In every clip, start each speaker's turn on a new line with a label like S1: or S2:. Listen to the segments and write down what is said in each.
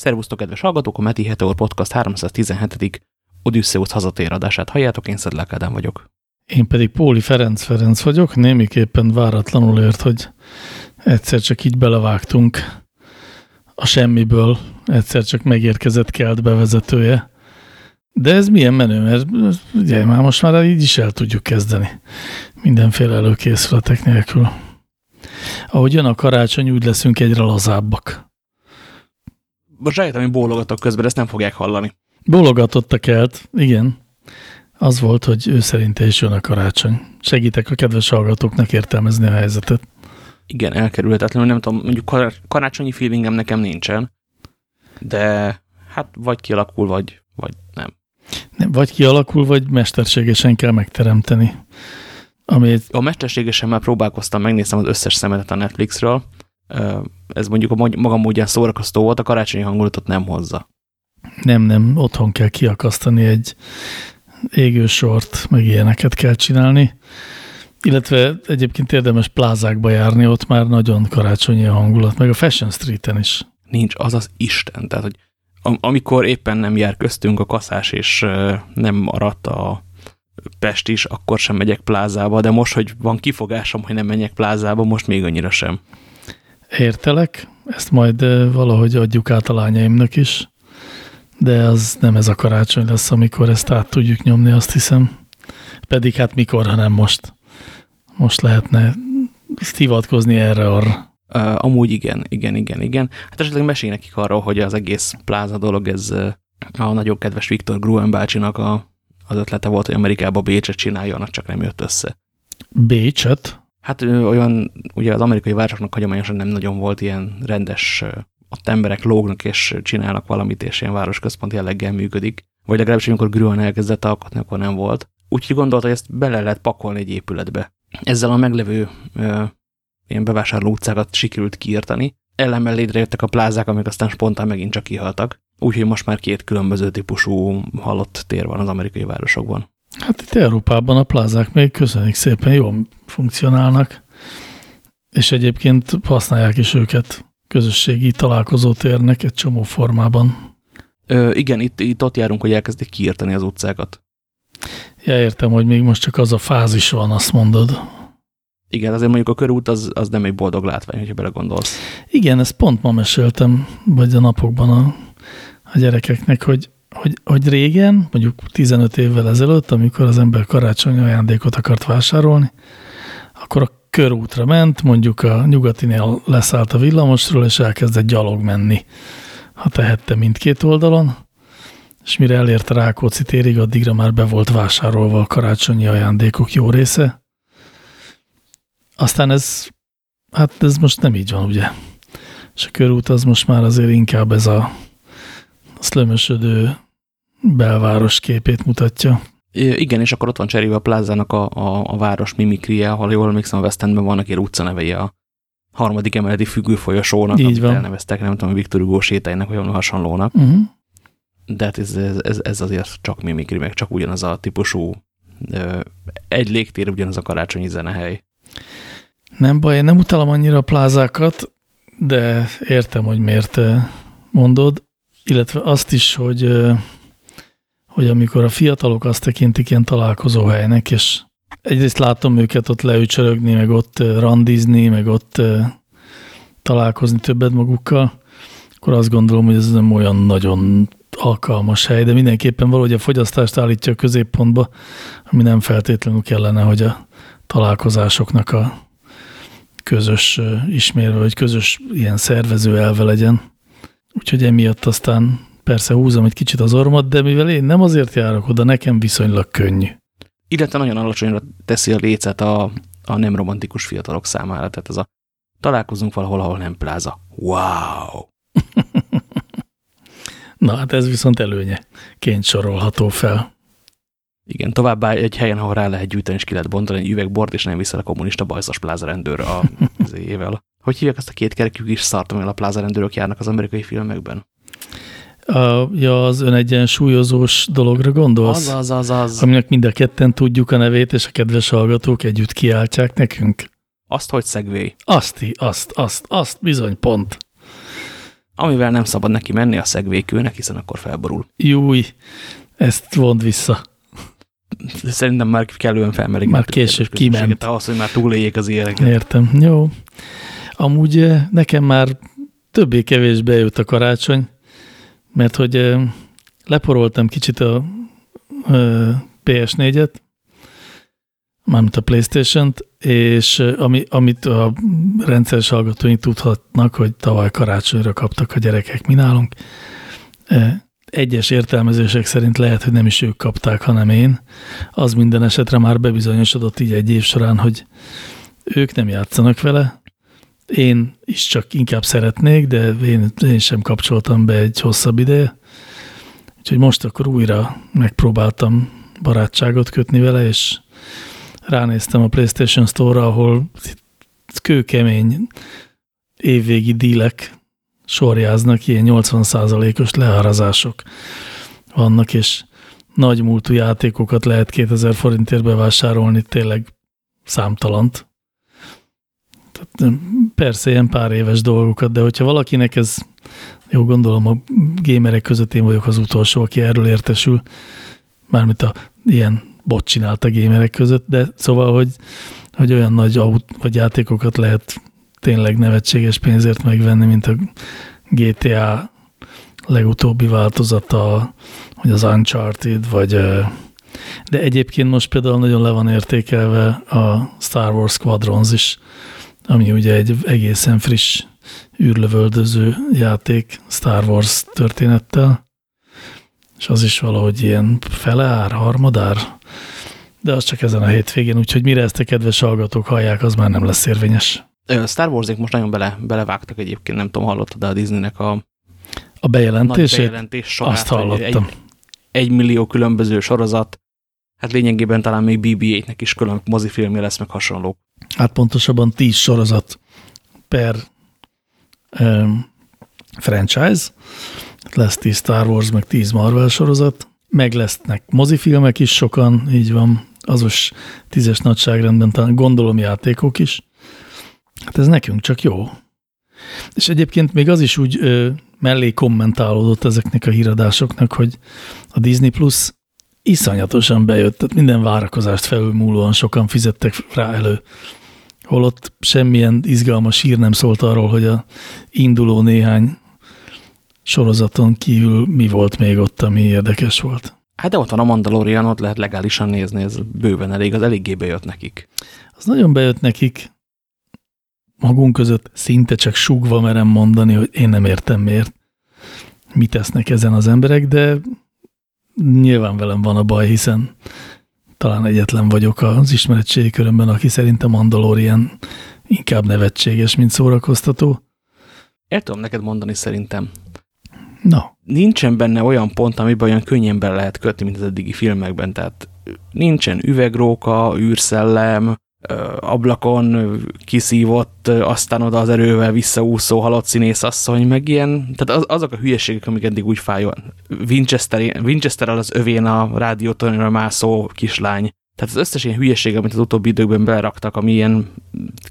S1: Szervusztok, kedves hallgatók, a Meti Heteor Podcast 317. Odysseus hazatér adását halljátok, én Szedlák Ádám vagyok.
S2: Én pedig Póli Ferenc Ferenc vagyok, némiképpen váratlanul ért, hogy egyszer csak így belevágtunk a semmiből, egyszer csak megérkezett kelt bevezetője. De ez milyen menő, mert ugye már most már így is el tudjuk kezdeni. Mindenféle előkészületek nélkül. Ahogy jön a karácsony, úgy leszünk egyre lazábbak
S1: most rájöttem, hogy bólogatok közben, ezt nem fogják hallani.
S2: Bólogatott a kelt, igen. Az volt, hogy ő szerinte is jön a karácsony. Segítek a kedves hallgatóknak értelmezni a helyzetet.
S1: Igen, elkerülhetetlenül, nem tudom, mondjuk karácsonyi feelingem nekem nincsen, de hát vagy kialakul, vagy, vagy nem.
S2: nem. Vagy kialakul, vagy mesterségesen kell megteremteni.
S1: Amit... A mesterségesen már próbálkoztam, megnéztem az összes szemetet a Netflixről, ez mondjuk a maga módján szórakoztó volt, a karácsonyi hangulatot nem hozza.
S2: Nem, nem, otthon kell kiakasztani egy égősort, meg ilyeneket kell csinálni. Illetve egyébként érdemes plázákba járni, ott már nagyon karácsonyi a hangulat, meg a Fashion Street-en is.
S1: Nincs, az az Isten. Tehát, hogy amikor éppen nem jár köztünk a kaszás, és nem maradt a Pest is, akkor sem megyek plázába, de most, hogy van kifogásom, hogy nem menjek plázába, most még annyira sem.
S2: Értelek, ezt majd valahogy adjuk át a lányaimnak is, de az nem ez a karácsony lesz, amikor ezt át tudjuk nyomni, azt hiszem. Pedig hát mikor, ha nem most. Most lehetne hivatkozni erre arra.
S1: Uh, amúgy igen, igen, igen, igen. Hát esetleg mesélj nekik arról, hogy az egész pláza dolog, ez a nagyon kedves Viktor Gruen bácsinak a, az ötlete volt, hogy Amerikába Bécset csináljon, csak nem jött össze.
S2: Bécset?
S1: Hát olyan, ugye az amerikai városoknak hagyományosan nem nagyon volt ilyen rendes, ott emberek lógnak és csinálnak valamit, és ilyen városközpont jelleggel működik. Vagy legalábbis, amikor Gruen elkezdett alkotni, akkor nem volt. Úgyhogy gondolta, hogy ezt bele lehet pakolni egy épületbe. Ezzel a meglevő ö, ilyen bevásárló utcákat sikerült kiírtani. Ellenben létrejöttek a plázák, amik aztán spontán megint csak kihaltak. Úgyhogy most már két különböző típusú halott tér van az amerikai városokban.
S2: Hát itt Európában a plázák még köszönjük szépen jól funkcionálnak, és egyébként használják is őket közösségi találkozótérnek egy csomó formában.
S1: Ö, igen, itt, itt ott járunk, hogy elkezdik kiírtani az utcákat.
S2: Ja, értem, hogy még most csak az a fázis van, azt mondod.
S1: Igen, azért mondjuk a körút az, az nem egy boldog látvány, hogyha belegondolsz.
S2: Igen, ezt pont ma meséltem, vagy a napokban a, a gyerekeknek, hogy hogy, hogy régen, mondjuk 15 évvel ezelőtt, amikor az ember karácsonyi ajándékot akart vásárolni, akkor a körútra ment, mondjuk a nyugatinél leszállt a villamosról, és elkezdett gyalog menni, ha tehette mindkét oldalon, és mire elért Rákóczi térig, addigra már be volt vásárolva a karácsonyi ajándékok jó része. Aztán ez, hát ez most nem így van, ugye? És a körút az most már azért inkább ez a szlömösödő belváros képét mutatja.
S1: Igen, és akkor ott van cserébe a plázának a, a, a város mimikrie, ahol jól emlékszem a West Endben vannak ilyen utcanevei a harmadik emeleti függőfolyosónak,
S2: Így amit van.
S1: elneveztek, nem tudom, Viktor Hugo sétájnak, vagy olyan hasonlónak.
S2: Uh -huh.
S1: De hát ez, ez, ez azért csak mimikri, meg csak ugyanaz a típusú egy légtér, ugyanaz a karácsonyi zenehely.
S2: Nem baj, én nem utalom annyira a plázákat, de értem, hogy miért mondod illetve azt is, hogy, hogy amikor a fiatalok azt tekintik ilyen találkozóhelynek, és egyrészt látom őket ott leücsörögni, meg ott randizni, meg ott találkozni többet magukkal, akkor azt gondolom, hogy ez nem olyan nagyon alkalmas hely, de mindenképpen valahogy a fogyasztást állítja a középpontba, ami nem feltétlenül kellene, hogy a találkozásoknak a közös ismérve, vagy közös ilyen szervező elve legyen. Úgyhogy emiatt aztán persze húzom egy kicsit az ormat, de mivel én nem azért járok oda, nekem viszonylag könnyű.
S1: Illetve nagyon alacsonyra teszi a lécet a, a nem romantikus fiatalok számára. Tehát ez a találkozunk valahol, ahol nem pláza. Wow!
S2: Na hát ez viszont előnye. Ként sorolható fel.
S1: Igen, továbbá egy helyen, ahol rá lehet gyűjteni, és ki lehet bontani egy üvegbort, és nem viszel a kommunista bajszos pláza rendőr a, az ével. Hogy hívják ezt a két kerekű kis szart, amivel a pláza rendőrök járnak az amerikai filmekben?
S2: A, ja, az önegyensúlyozós dologra gondolsz?
S1: Az, az, az, az.
S2: Aminek mind a ketten tudjuk a nevét, és a kedves hallgatók együtt kiáltják nekünk?
S1: Azt, hogy szegvély.
S2: Azt, azt, azt, azt, bizony, pont.
S1: Amivel nem szabad neki menni a szegvékőnek, hiszen akkor felborul.
S2: Júj, ezt vond vissza.
S1: Szerintem már kellően felmerik.
S2: Már később kiment.
S1: Ahhoz, hogy már túléljék az ilyeneket.
S2: Értem. Jó. Amúgy eh, nekem már többé-kevésbé jött a karácsony, mert hogy eh, leporoltam kicsit a eh, PS4-et, mármint a Playstation-t, és ami, amit a rendszeres hallgatóink tudhatnak, hogy tavaly karácsonyra kaptak a gyerekek mi nálunk. Egyes értelmezések szerint lehet, hogy nem is ők kapták, hanem én. Az minden esetre már bebizonyosodott így egy év során, hogy ők nem játszanak vele. Én is csak inkább szeretnék, de én, én sem kapcsoltam be egy hosszabb ideje. Úgyhogy most akkor újra megpróbáltam barátságot kötni vele, és ránéztem a PlayStation Store-ra, ahol kőkemény évvégi dílek sorjáznak, ilyen 80%-os leárazások vannak, és nagy múltú játékokat lehet 2000 forintért bevásárolni, tényleg számtalant. Persze ilyen pár éves dolgokat, de hogyha valakinek ez, jó gondolom a gémerek között én vagyok az utolsó, aki erről értesül, mármint a ilyen bot csinált a gémerek között, de szóval, hogy, hogy olyan nagy aut, vagy játékokat lehet tényleg nevetséges pénzért megvenni, mint a GTA legutóbbi változata, vagy az Uncharted, vagy de egyébként most például nagyon le van értékelve a Star Wars Squadrons is, ami ugye egy egészen friss űrlövöldöző játék Star Wars történettel, és az is valahogy ilyen feleár, harmadár, de az csak ezen a hétvégén, úgyhogy mire ezt a kedves hallgatók hallják, az már nem lesz érvényes.
S1: Star wars most nagyon bele, belevágtak egyébként, nem tudom, hallottad de a Disneynek a,
S2: a bejelentését? bejelentés sorát, Azt hallottam.
S1: Egy, egy millió különböző sorozat, hát lényegében talán még BB-8-nek is külön mozifilmje lesz, meg hasonló.
S2: Hát pontosabban tíz sorozat per um, franchise, lesz tíz Star Wars, meg tíz Marvel sorozat, meg lesznek mozifilmek is sokan, így van, azos tízes nagyságrendben talán gondolom játékok is. Hát ez nekünk csak jó. És egyébként még az is úgy ö, mellé kommentálódott ezeknek a híradásoknak, hogy a Disney Plus iszonyatosan bejött, tehát minden várakozást felülmúlóan sokan fizettek rá elő. Holott semmilyen izgalmas hír nem szólt arról, hogy a induló néhány sorozaton kívül mi volt még ott, ami érdekes volt.
S1: Hát de ott van a Mandalorian, ott lehet legálisan nézni, ez bőven elég, az eléggé bejött nekik.
S2: Az nagyon bejött nekik, magunk között szinte csak sugva merem mondani, hogy én nem értem miért. Mit tesznek ezen az emberek, de nyilván velem van a baj, hiszen talán egyetlen vagyok az ismeretségi körömben, aki szerint a Mandalorian inkább nevetséges, mint szórakoztató.
S1: El tudom neked mondani szerintem.
S2: No.
S1: Nincsen benne olyan pont, amiben olyan könnyen be lehet kötni, mint az eddigi filmekben. Tehát nincsen üvegróka, űrszellem, ablakon kiszívott, aztán oda az erővel visszaúszó halott színészasszony, meg ilyen, tehát az, azok a hülyeségek, amik eddig úgy fájó. Winchester, Winchester az övén a rádiótornyra mászó kislány. Tehát az összes ilyen hülyeség, amit az utóbbi időkben beraktak, ami ilyen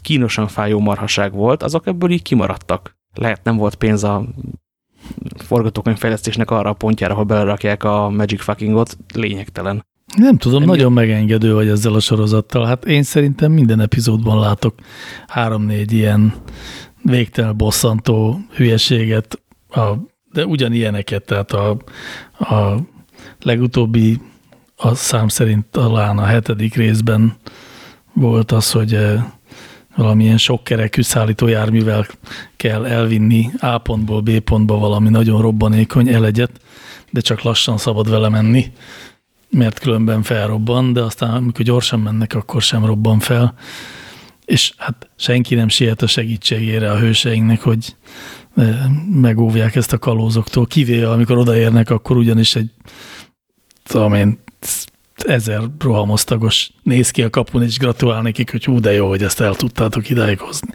S1: kínosan fájó marhaság volt, azok ebből így kimaradtak. Lehet nem volt pénz a forgatókönyvfejlesztésnek arra a pontjára, ahol belerakják a Magic Fuckingot, lényegtelen.
S2: Nem tudom, Engem... nagyon megengedő vagy ezzel a sorozattal. Hát én szerintem minden epizódban látok három-négy ilyen végtelen bosszantó hülyeséget, a, de ugyanilyeneket, tehát a, a legutóbbi a szám szerint talán a hetedik részben volt az, hogy eh, valamilyen sokkerekű szállítójárművel kell elvinni A pontból B pontba valami nagyon robbanékony elegyet, de csak lassan szabad vele menni, mert különben felrobban, de aztán amikor gyorsan mennek, akkor sem robban fel. És hát senki nem siet a segítségére a hőseinknek, hogy megóvják ezt a kalózoktól, kivéve amikor odaérnek, akkor ugyanis egy tudom én, ezer rohamosztagos néz ki a kapun, és gratulál nekik, hogy hú, de jó, hogy ezt el tudtátok idáig hozni.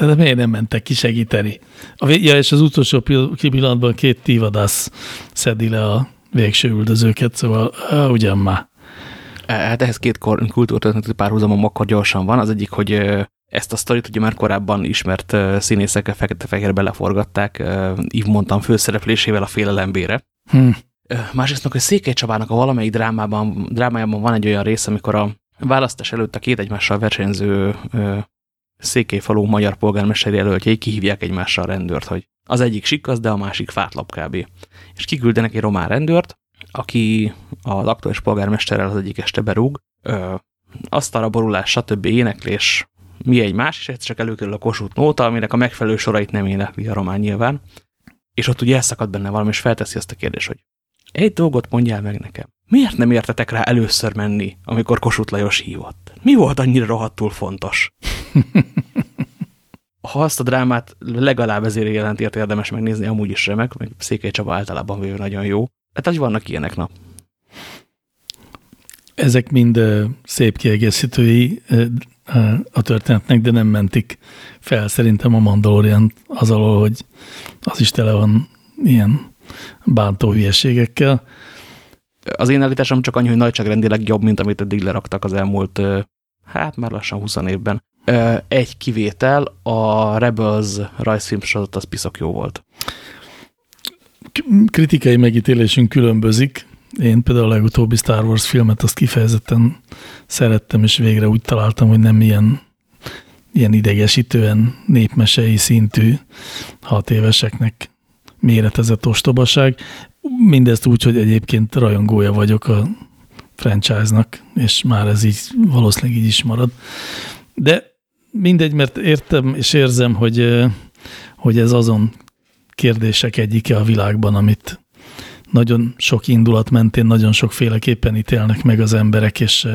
S2: De miért nem mentek ki segíteni? A, ja, és az utolsó pillanatban két tívadász szedi le a végső üldözőket, szóval á, ugyan már.
S1: Hát ehhez két kultúrtörténeti párhuzamom akkor gyorsan van. Az egyik, hogy Ezt a sztorit ugye már korábban ismert színészekkel fekete-fehérbe leforgatták, Yves Montan főszereplésével a félelembére. Hm. Másrészt, hogy Székely Csabának a valamelyik drámában, drámájában van egy olyan rész, amikor a választás előtt a két egymással versenyző Székelyfalú magyar polgármester jelöltjei kihívják egymással a rendőrt, hogy az egyik sikaz, de a másik fátlap kb. És kiküldenek egy román rendőrt, aki az aktuális polgármesterrel az egyik este berúg, ö, asztalra borulás, stb. éneklés, mi egy más, és egyszer csak előkerül a Kossuth nóta, aminek a megfelelő sorait nem énekli a román nyilván, és ott ugye elszakad benne valami, és felteszi azt a kérdést, hogy egy dolgot mondjál meg nekem. Miért nem értetek rá először menni, amikor Kossuth Lajos hívott? Mi volt annyira rohadtul fontos? ha azt a drámát legalább ezért jelentért érdemes megnézni, amúgy is remek, meg Székely Csaba általában véve nagyon jó. Hát hogy vannak ilyenek, na.
S2: Ezek mind szép kiegészítői a történetnek, de nem mentik fel szerintem a Mandalorian az alól, hogy az is tele van ilyen bántó hülyeségekkel.
S1: Az én állításom csak annyi, hogy nagyságrendileg jobb, mint amit eddig leraktak az elmúlt, hát már lassan 20 évben. Egy kivétel, a Rebels rajzfilm sorozat, az piszok jó volt.
S2: Kritikai megítélésünk különbözik. Én például a legutóbbi Star Wars filmet azt kifejezetten szerettem, és végre úgy találtam, hogy nem ilyen, ilyen idegesítően népmesei szintű hat éveseknek méretezett ostobaság. Mindezt úgy, hogy egyébként rajongója vagyok a franchise-nak, és már ez így valószínűleg így is marad. De mindegy, mert értem és érzem, hogy, hogy ez azon kérdések egyike a világban, amit nagyon sok indulat mentén, nagyon sokféleképpen ítélnek meg az emberek, és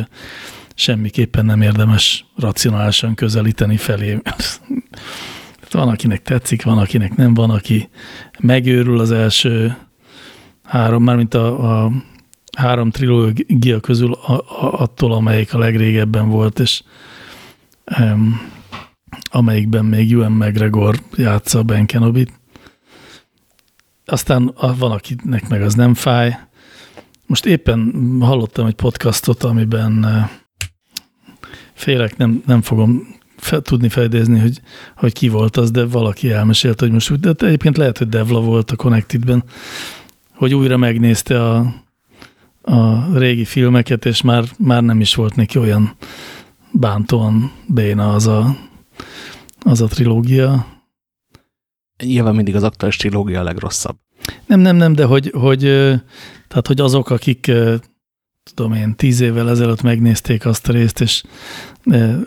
S2: semmiképpen nem érdemes racionálisan közelíteni felé. van, akinek tetszik, van, akinek nem, van, aki megőrül az első három, mármint a, a három trilógia közül a, a, attól, amelyik a legrégebben volt, és amelyikben még Ewan McGregor játsza Ben Kenobit. Aztán van, akinek meg az nem fáj. Most éppen hallottam egy podcastot, amiben félek, nem, nem fogom fel, tudni felidézni, hogy, hogy ki volt az, de valaki elmesélt, hogy most úgy, de egyébként lehet, hogy Devla volt a Connected-ben, hogy újra megnézte a, a régi filmeket, és már, már nem is volt neki olyan bántóan béna az a, az a trilógia.
S1: Nyilván mindig az aktuális trilógia a legrosszabb.
S2: Nem, nem, nem, de hogy, hogy, tehát, hogy azok, akik tudom én, tíz évvel ezelőtt megnézték azt a részt, és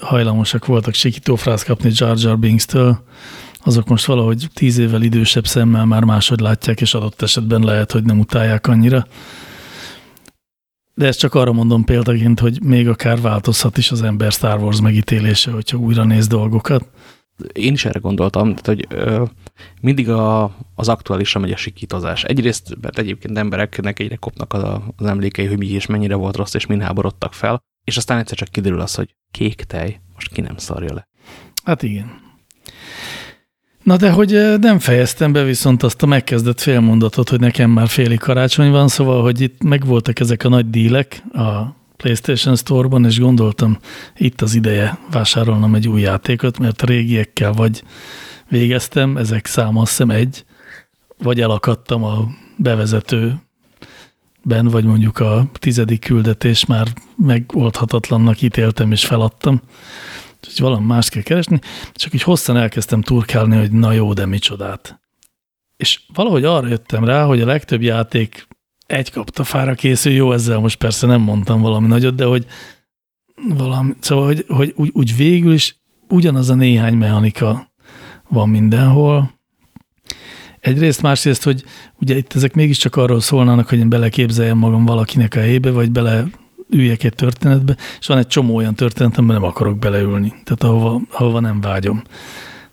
S2: hajlamosak voltak sikítófrász kapni Jar Jar Binks-től, azok most valahogy tíz évvel idősebb szemmel már máshogy látják, és adott esetben lehet, hogy nem utálják annyira. De ezt csak arra mondom példaként, hogy még akár változhat is az ember Star Wars megítélése, hogyha újra néz dolgokat.
S1: Én is erre gondoltam, tehát, hogy ö, mindig a, az aktuálisra megy a sikítozás. Egyrészt, mert egyébként embereknek egyre kopnak az, az emlékei, hogy mi és mennyire volt rossz, és min háborodtak fel, és aztán egyszer csak kiderül az, hogy kék tej, most ki nem szarja le.
S2: Hát igen. Na de hogy nem fejeztem be viszont azt a megkezdett félmondatot, hogy nekem már féli karácsony van, szóval, hogy itt megvoltak ezek a nagy dílek a PlayStation Store-ban, és gondoltam, itt az ideje vásárolnom egy új játékot, mert a régiekkel vagy végeztem, ezek száma azt hiszem egy, vagy elakadtam a bevezetőben, vagy mondjuk a tizedik küldetés már megoldhatatlannak ítéltem és feladtam. Úgyhogy valami más kell keresni, csak így hosszan elkezdtem turkálni, hogy na jó, de micsodát. És valahogy arra jöttem rá, hogy a legtöbb játék egy kaptafára készül, jó, ezzel most persze nem mondtam valami nagyot, de hogy valami, szóval, hogy, hogy úgy, úgy végül is ugyanaz a néhány mechanika van mindenhol. Egyrészt, másrészt, hogy ugye itt ezek mégiscsak arról szólnának, hogy én beleképzeljem magam valakinek a helyébe, vagy bele üljek egy történetbe, és van egy csomó olyan történet, amiben nem akarok beleülni, tehát ahova, ahova nem vágyom.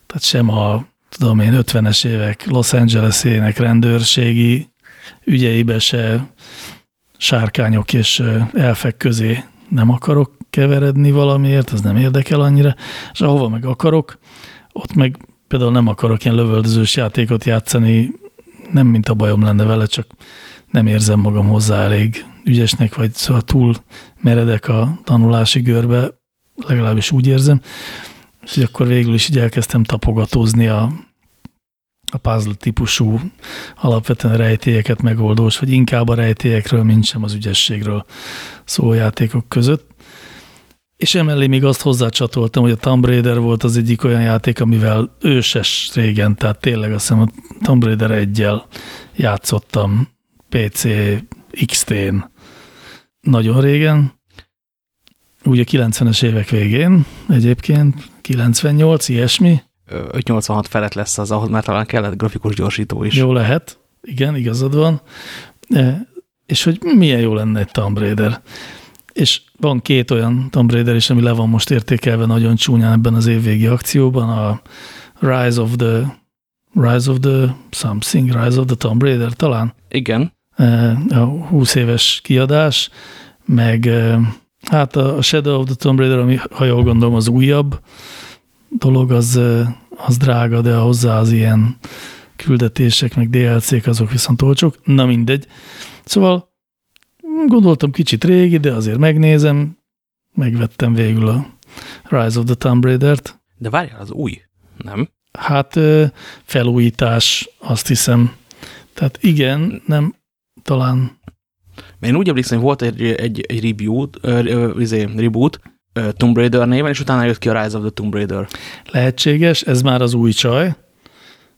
S2: Tehát sem a, tudom én, 50-es évek Los Angeles-ének rendőrségi ügyeibe se sárkányok és elfek közé nem akarok keveredni valamiért, az nem érdekel annyira, és ahova meg akarok, ott meg például nem akarok ilyen lövöldözős játékot játszani, nem mint a bajom lenne vele, csak nem érzem magam hozzá elég ügyesnek, vagy szóval túl meredek a tanulási görbe, legalábbis úgy érzem. És akkor végül is így elkezdtem tapogatózni a, a puzzle típusú alapvetően rejtélyeket megoldós, vagy inkább a rejtélyekről, mint sem az ügyességről szóló játékok között. És emellé még azt hozzácsatoltam, hogy a Tomb Raider volt az egyik olyan játék, amivel őses régen, tehát tényleg azt hiszem a Tomb Raider 1 játszottam PC XT-n nagyon régen, úgy a 90-es évek végén egyébként, 98, ilyesmi.
S1: 586 felett lesz az, ahhoz már talán kellett grafikus gyorsító is.
S2: Jó lehet, igen, igazad van. E, és hogy milyen jó lenne egy Tomb Raider. És van két olyan Tomb Raider is, ami le van most értékelve nagyon csúnyán ebben az évvégi akcióban, a Rise of the Rise of the something, Rise of the Tomb Raider talán.
S1: Igen.
S2: A 20 éves kiadás, meg hát a Shadow of the Tomb Raider, ami ha jól gondolom az újabb dolog, az, az drága, de hozzá az ilyen küldetések, meg DLC-k, azok viszont olcsók. Na mindegy. Szóval gondoltam kicsit régi, de azért megnézem, megvettem végül a Rise of the Tomb Raider-t.
S1: De várjál, az új, nem?
S2: Hát felújítás, azt hiszem. Tehát igen, nem, talán...
S1: Én úgy emlékszem, hogy volt egy, egy, egy reboot, uh, reboot uh, Tomb Raider néven, és utána jött ki a Rise of the Tomb Raider.
S2: Lehetséges, ez már az új csaj,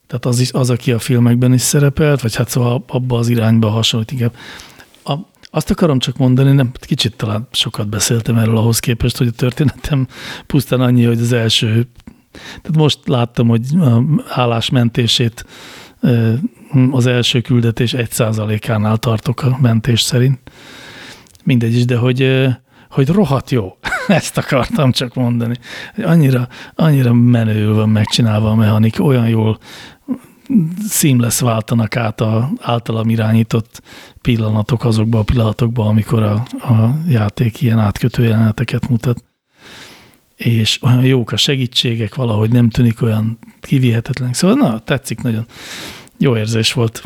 S2: tehát az, is, az, aki a filmekben is szerepelt, vagy hát szóval abba az irányba hasonlít inkább. A, azt akarom csak mondani, nem, kicsit talán sokat beszéltem erről ahhoz képest, hogy a történetem pusztán annyi, hogy az első, tehát most láttam, hogy állásmentését az első küldetés egy százalékánál tartok a mentés szerint. Mindegy is, de hogy, hogy rohadt jó. Ezt akartam csak mondani. Annyira, annyira menőül van megcsinálva a mechanik, olyan jól seamless váltanak át a általam irányított pillanatok azokba a pillanatokba, amikor a, a játék ilyen átkötő jeleneteket mutat. És olyan jók a segítségek, valahogy nem tűnik olyan kivihetetlen. Szóval na, tetszik nagyon. Jó érzés volt.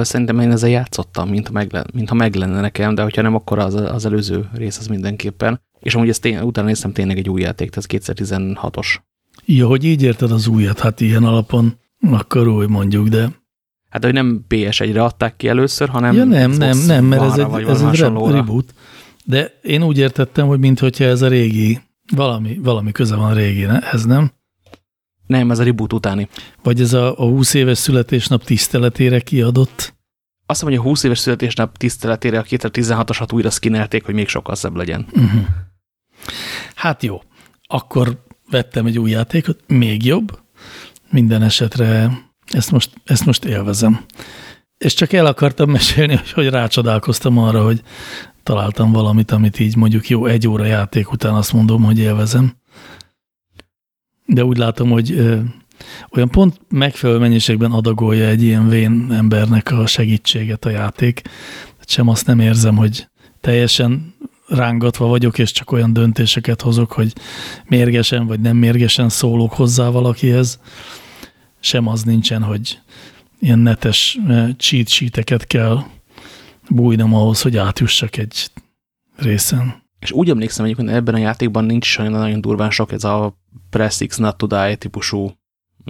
S1: Szerintem én ezzel játszottam, mint meg, mintha meg lenne nekem, de hogyha nem, akkor az, az előző rész az mindenképpen. És amúgy ezt tény, utána néztem tényleg egy új játék, ez 2016-os.
S2: Ja, hogy így érted az újat, hát ilyen alapon akkor új mondjuk, de...
S1: Hát, hogy nem PS1-re adták ki először, hanem...
S2: Ja, nem, nem, nem, mert ez egy, ez egy reboot. De én úgy értettem, hogy mintha ez a régi, valami, valami köze van a régi, ez nem?
S1: Nem, ez a reboot utáni.
S2: Vagy ez a, a 20 éves születésnap tiszteletére kiadott?
S1: Azt mondom, hogy a 20 éves születésnap tiszteletére a 2016-osat újra skinelték, hogy még sokkal szebb legyen. Uh
S2: -huh. Hát jó. Akkor vettem egy új játékot, még jobb. Minden esetre ezt most, ezt most élvezem. És csak el akartam mesélni, hogy, hogy rácsodálkoztam arra, hogy találtam valamit, amit így mondjuk jó egy óra játék után azt mondom, hogy élvezem de úgy látom, hogy olyan pont megfelelő mennyiségben adagolja egy ilyen vén embernek a segítséget a játék. Sem azt nem érzem, hogy teljesen rángatva vagyok, és csak olyan döntéseket hozok, hogy mérgesen vagy nem mérgesen szólok hozzá valakihez. Sem az nincsen, hogy ilyen netes cheat sheeteket kell bújnom ahhoz, hogy átjussak egy részen.
S1: És úgy emlékszem egyébként, ebben a játékban nincs olyan nagyon durván sok ez a press X not to die típusú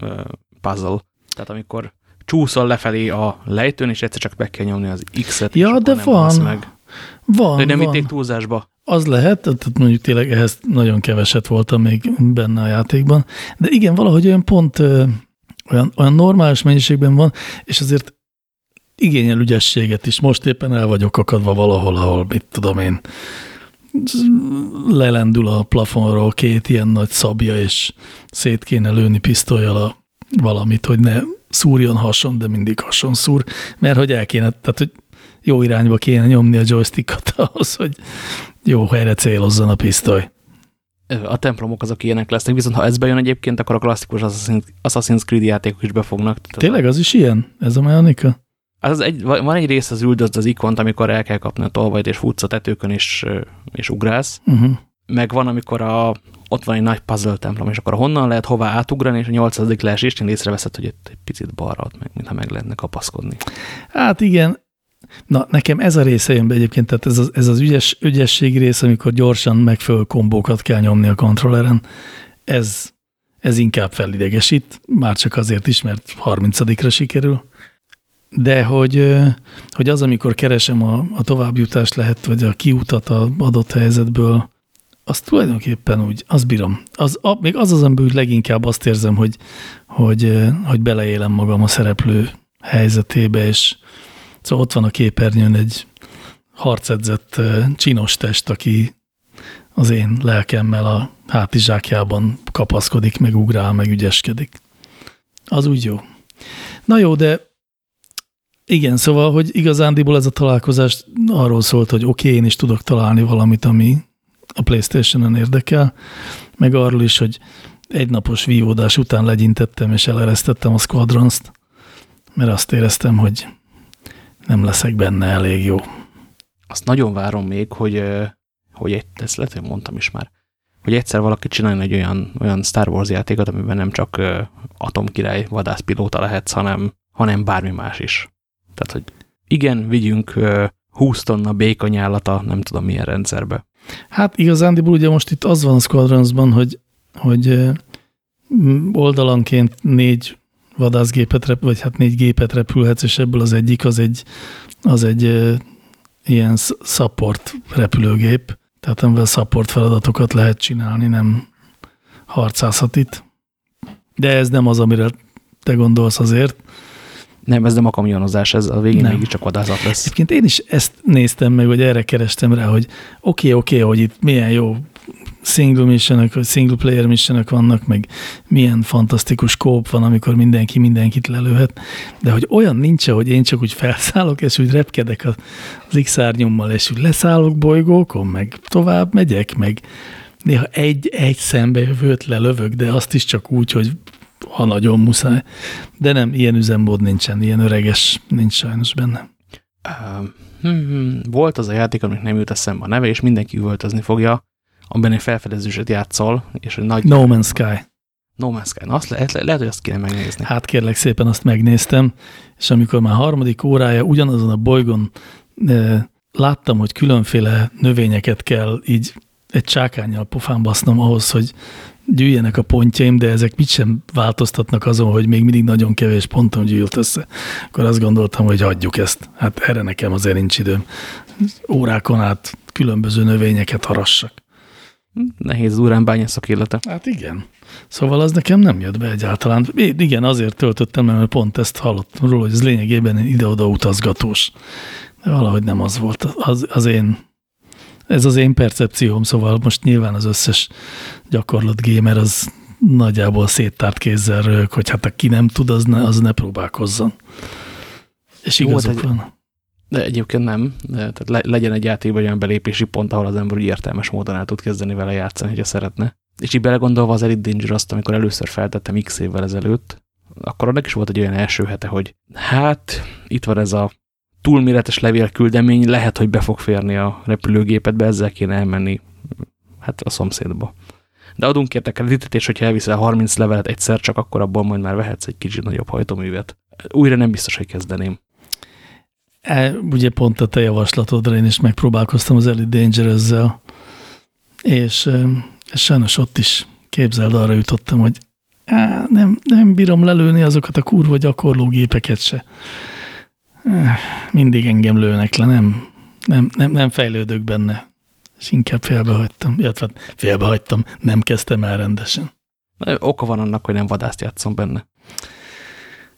S1: uh, puzzle. Tehát amikor csúszol lefelé a lejtőn, és egyszer csak be kell nyomni az X-et,
S2: ja, de van. meg. Van,
S1: De nem
S2: van.
S1: vitték túlzásba.
S2: Az lehet, tehát mondjuk tényleg ehhez nagyon keveset voltam még benne a játékban. De igen, valahogy olyan pont olyan, olyan normális mennyiségben van, és azért igényel ügyességet is. Most éppen el vagyok akadva valahol, ahol mit tudom én, lelendül a plafonról két ilyen nagy szabja, és szét kéne lőni pisztolyjal a valamit, hogy ne szúrjon hason, de mindig hason szúr, mert hogy el kéne, tehát hogy jó irányba kéne nyomni a joystickot ahhoz, hogy jó helyre célozzon a pisztoly.
S1: A templomok azok ilyenek lesznek, viszont ha ez bejön egyébként, akkor a klasszikus Assassin's Creed játékok is befognak.
S2: Tényleg az is ilyen? Ez a mechanika?
S1: Az egy, van egy rész, az üldözd az ikont, amikor el kell kapni a tolvajt, és futsz a tetőkön, és, és ugrálsz. Uh -huh. Meg van, amikor a, ott van egy nagy puzzle templom, és akkor honnan lehet hová átugrani, és a nyolcadik leesést én észreveszed, hogy egy, egy picit balra ott meg, mintha meg lehetne kapaszkodni.
S2: Hát igen, Na, nekem ez a része jön be egyébként, tehát ez az, ez az ügyes, ügyesség rész, amikor gyorsan megfelelő kombókat kell nyomni a kontrolleren, ez, ez inkább felidegesít, már csak azért is, mert 30-ra sikerül. De hogy, hogy az, amikor keresem a, a továbbjutást lehet, vagy a kiutat a adott helyzetből, azt tulajdonképpen úgy, azt bírom. Az, a, még az az, amiből leginkább azt érzem, hogy, hogy, hogy beleélem magam a szereplő helyzetébe, és szóval ott van a képernyőn egy harcedzett csinos test, aki az én lelkemmel a hátizsákjában kapaszkodik, meg ugrál, meg ügyeskedik. Az úgy jó. Na jó, de igen, szóval, hogy igazándiból ez a találkozás arról szólt, hogy oké, okay, én is tudok találni valamit, ami a Playstation-en érdekel, meg arról is, hogy egy napos vívódás után legyintettem és eleresztettem a Squadrons-t, mert azt éreztem, hogy nem leszek benne elég jó.
S1: Azt nagyon várom még, hogy, hogy egy, ezt lehet, hogy mondtam is már, hogy egyszer valaki csináljon egy olyan, olyan Star Wars játékot, amiben nem csak atomkirály vadászpilóta lehetsz, hanem, hanem bármi más is. Tehát, hogy igen, vigyünk 20 tonna békanyálata, nem tudom milyen rendszerbe.
S2: Hát igazándiból ugye most itt az van a Squadronsban, hogy, hogy oldalanként négy vadászgépet, rep, vagy hát négy gépet repülhetsz, és ebből az egyik az egy, az egy ilyen support repülőgép, tehát amivel support feladatokat lehet csinálni, nem harcászatit. De ez nem az, amire te gondolsz azért.
S1: Nem, ez nem a kamionozás, ez a végén mégis csak vadászat lesz.
S2: Egyébként én is ezt néztem meg, vagy erre kerestem rá, hogy oké, okay, oké, okay, hogy itt milyen jó single missionek, vagy single player missionek vannak, meg milyen fantasztikus kóp van, amikor mindenki mindenkit lelőhet, de hogy olyan nincs, hogy én csak úgy felszállok, és úgy repkedek az x és úgy leszállok bolygókon, meg tovább megyek, meg néha egy, egy jövőt lelövök, de azt is csak úgy, hogy ha nagyon muszáj. De nem, ilyen üzemmód nincsen, ilyen öreges nincs sajnos benne.
S1: Uh, hmm, volt az a játék, aminek nem jut eszembe a neve, és mindenki üvöltözni fogja, amiben egy felfedezőset játszol, és egy nagy...
S2: No Man's Sky.
S1: No Man's Sky. Na, azt le, le, lehet, hogy azt kéne megnézni.
S2: Hát kérlek szépen azt megnéztem, és amikor már harmadik órája ugyanazon a bolygón e, láttam, hogy különféle növényeket kell így egy csákányjal pofán basznom ahhoz, hogy gyűjjenek a pontjaim, de ezek mit sem változtatnak azon, hogy még mindig nagyon kevés ponton gyűjült össze. Akkor azt gondoltam, hogy hagyjuk ezt. Hát erre nekem azért nincs időm. Órákon át különböző növényeket harassak.
S1: Nehéz durán bányászok élete.
S2: Hát igen. Szóval az nekem nem jött be egyáltalán. Igen, azért töltöttem, mert pont ezt hallottam róla, hogy ez lényegében ide-oda utazgatós. De valahogy nem az volt. Az, az én ez az én percepcióm, szóval most nyilván az összes gyakorlott gamer az nagyjából széttárt kézzel rög, hogy hát aki nem tud, az ne, az ne próbálkozzon. És igazuk van.
S1: De egyébként nem. De, tehát le, legyen egy játékban olyan belépési pont, ahol az ember úgy értelmes módon el tud kezdeni vele játszani, hogyha szeretne. És így belegondolva az Elite Dangerous-t, amikor először feltettem x évvel ezelőtt, akkor annak is volt egy olyan első hete, hogy hát itt van ez a túlméretes levélküldemény, lehet, hogy be fog férni a repülőgépetbe, ezzel kéne elmenni hát a szomszédba. De adunk érte kreditet, és hogyha elviszel 30 levelet egyszer, csak akkor abból majd már vehetsz egy kicsit nagyobb hajtóművet. Újra nem biztos, hogy kezdeném.
S2: E, ugye pont a te javaslatodra én is megpróbálkoztam az Elite Dangerous-zel, és, e, és sajnos ott is képzeld, arra jutottam, hogy á, nem, nem bírom lelőni azokat a kurva gyakorlógépeket se mindig engem lőnek le, nem, nem, nem, nem fejlődök benne. És inkább félbehagytam, illetve félbehagytam, nem kezdtem el rendesen.
S1: Oka van annak, hogy nem vadászt játszom benne.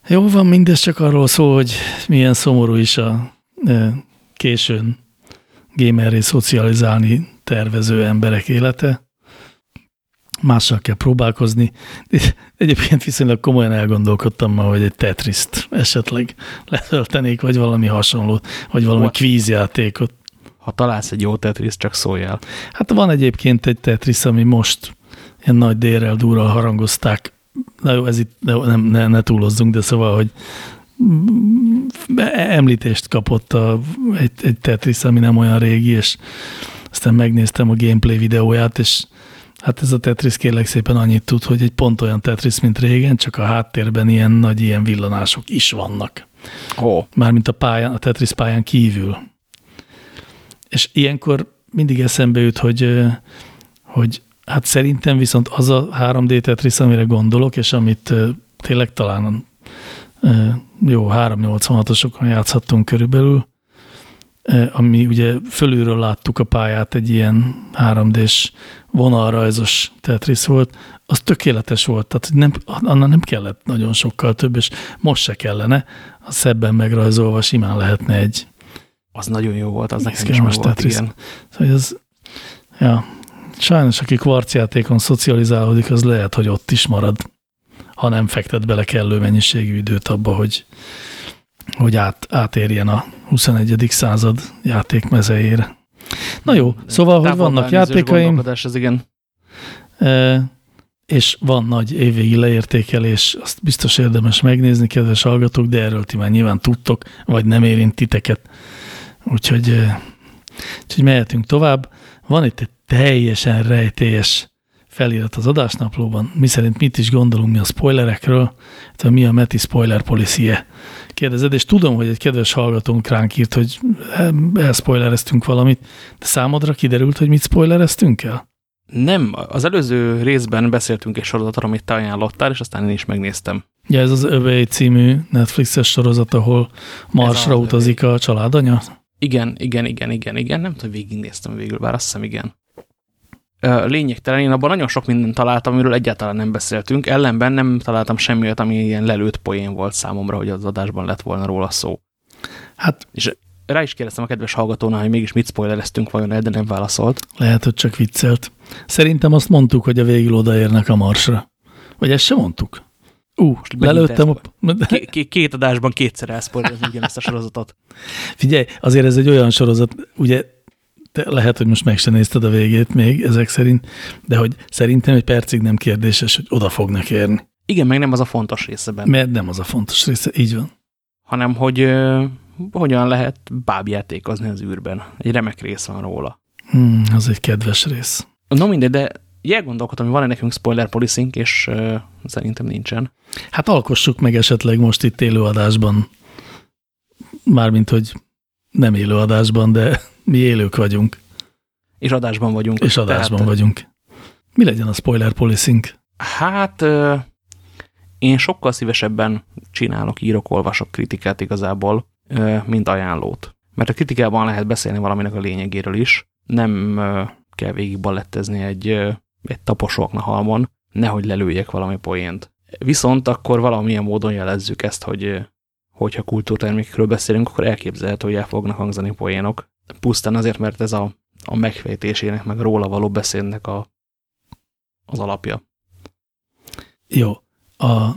S2: Jó van, mindez csak arról szól, hogy milyen szomorú is a e, későn gamerré szocializálni tervező emberek élete mással kell próbálkozni. Egyébként viszonylag komolyan elgondolkodtam ma, hogy egy Tetriszt esetleg letöltenék, vagy valami hasonlót, vagy valami What? kvízjátékot.
S1: Ha találsz egy jó Tetris, csak szóljál.
S2: Hát van egyébként egy Tetris, ami most ilyen nagy dérrel, durral harangozták. Na jó, ez itt nem, ne, ne túlozzunk, de szóval, hogy említést kapott a, egy, egy Tetris, ami nem olyan régi, és aztán megnéztem a gameplay videóját, és Hát ez a Tetris kérlek szépen annyit tud, hogy egy pont olyan Tetris, mint régen, csak a háttérben ilyen nagy ilyen villanások is vannak.
S1: Oh.
S2: Mármint a pályán, a Tetris pályán kívül. És ilyenkor mindig eszembe jut, hogy, hogy hát szerintem viszont az a 3D Tetris, amire gondolok, és amit tényleg talán jó 386-osokon játszhattunk körülbelül, ami ugye fölülről láttuk a pályát, egy ilyen 3D-s vonalrajzos Tetris volt, az tökéletes volt, tehát nem, annak nem kellett nagyon sokkal több, és most se kellene, a szebben megrajzolva simán lehetne egy
S1: az nagyon jó volt, az nekem is volt, Tetris. igen.
S2: Szóval ez, ja, sajnos, aki kvarcjátékon szocializálódik, az lehet, hogy ott is marad, ha nem fektet bele kellő mennyiségű időt abba, hogy, hogy át, átérjen a 21. század játékmezejére. Na jó, szóval, hogy vannak játékaim.
S1: Ez igen.
S2: E, és van nagy évvégi leértékelés, azt biztos érdemes megnézni, kedves hallgatók, de erről ti már nyilván tudtok, vagy nem érint titeket. Úgyhogy, e, úgyhogy mehetünk tovább. Van itt egy teljesen rejtélyes felirat az adásnaplóban, mi szerint mit is gondolunk mi a spoilerekről, tehát mi a Meti spoiler policy -e kérdezed, és tudom, hogy egy kedves hallgatónk ránk írt, hogy elspoilereztünk valamit, de számodra kiderült, hogy mit spoilereztünk el?
S1: Nem, az előző részben beszéltünk egy sorozatról, amit te ajánlottál, és aztán én is megnéztem.
S2: Ja, ez az Övei című Netflixes sorozat, ahol Marsra utazik a családanya?
S1: Igen, igen, igen, igen, igen, nem tudom, végignéztem végül, bár azt hiszem igen lényegtelen. Én abban nagyon sok mindent találtam, amiről egyáltalán nem beszéltünk. Ellenben nem találtam semmi olyat, ami ilyen lelőtt poén volt számomra, hogy az adásban lett volna róla szó. Hát, és rá is kérdeztem a kedves hallgatónál, hogy mégis mit spoilereztünk vajon de nem válaszolt.
S2: Lehet, hogy csak viccelt. Szerintem azt mondtuk, hogy a végül odaérnek a marsra. Vagy ezt sem mondtuk? Ú, uh, lelőttem a...
S1: Két adásban kétszer elszpoilerezni ezt a sorozatot.
S2: Figyelj, azért ez egy olyan sorozat, ugye te lehet, hogy most meg se nézted a végét még ezek szerint, de hogy szerintem egy percig nem kérdéses, hogy oda fognak érni.
S1: Igen, meg nem az a fontos része benne.
S2: Mert nem az a fontos része, így van.
S1: Hanem, hogy uh, hogyan lehet bábjátékozni az űrben. Egy remek rész van róla.
S2: Hmm, az egy kedves rész.
S1: No mindegy, de elgondolkodtam, hogy van-e nekünk spoiler policing, és uh, szerintem nincsen.
S2: Hát alkossuk meg esetleg most itt élőadásban. Mármint, hogy nem élőadásban, de mi élők vagyunk.
S1: És adásban vagyunk.
S2: És adásban tehát, vagyunk. Mi legyen a spoiler policing?
S1: Hát én sokkal szívesebben csinálok, írok, olvasok kritikát igazából, mint ajánlót. Mert a kritikában lehet beszélni valaminek a lényegéről is. Nem kell végig ballettezni egy, egy taposókna halmon, nehogy lelőjek valami poént. Viszont akkor valamilyen módon jelezzük ezt, hogy hogyha kultúrtermékekről beszélünk, akkor elképzelhető, hogy el fognak hangzani poénok, pusztán azért, mert ez a, a megfejtésének, meg róla való beszédnek a, az alapja.
S2: Jó. A,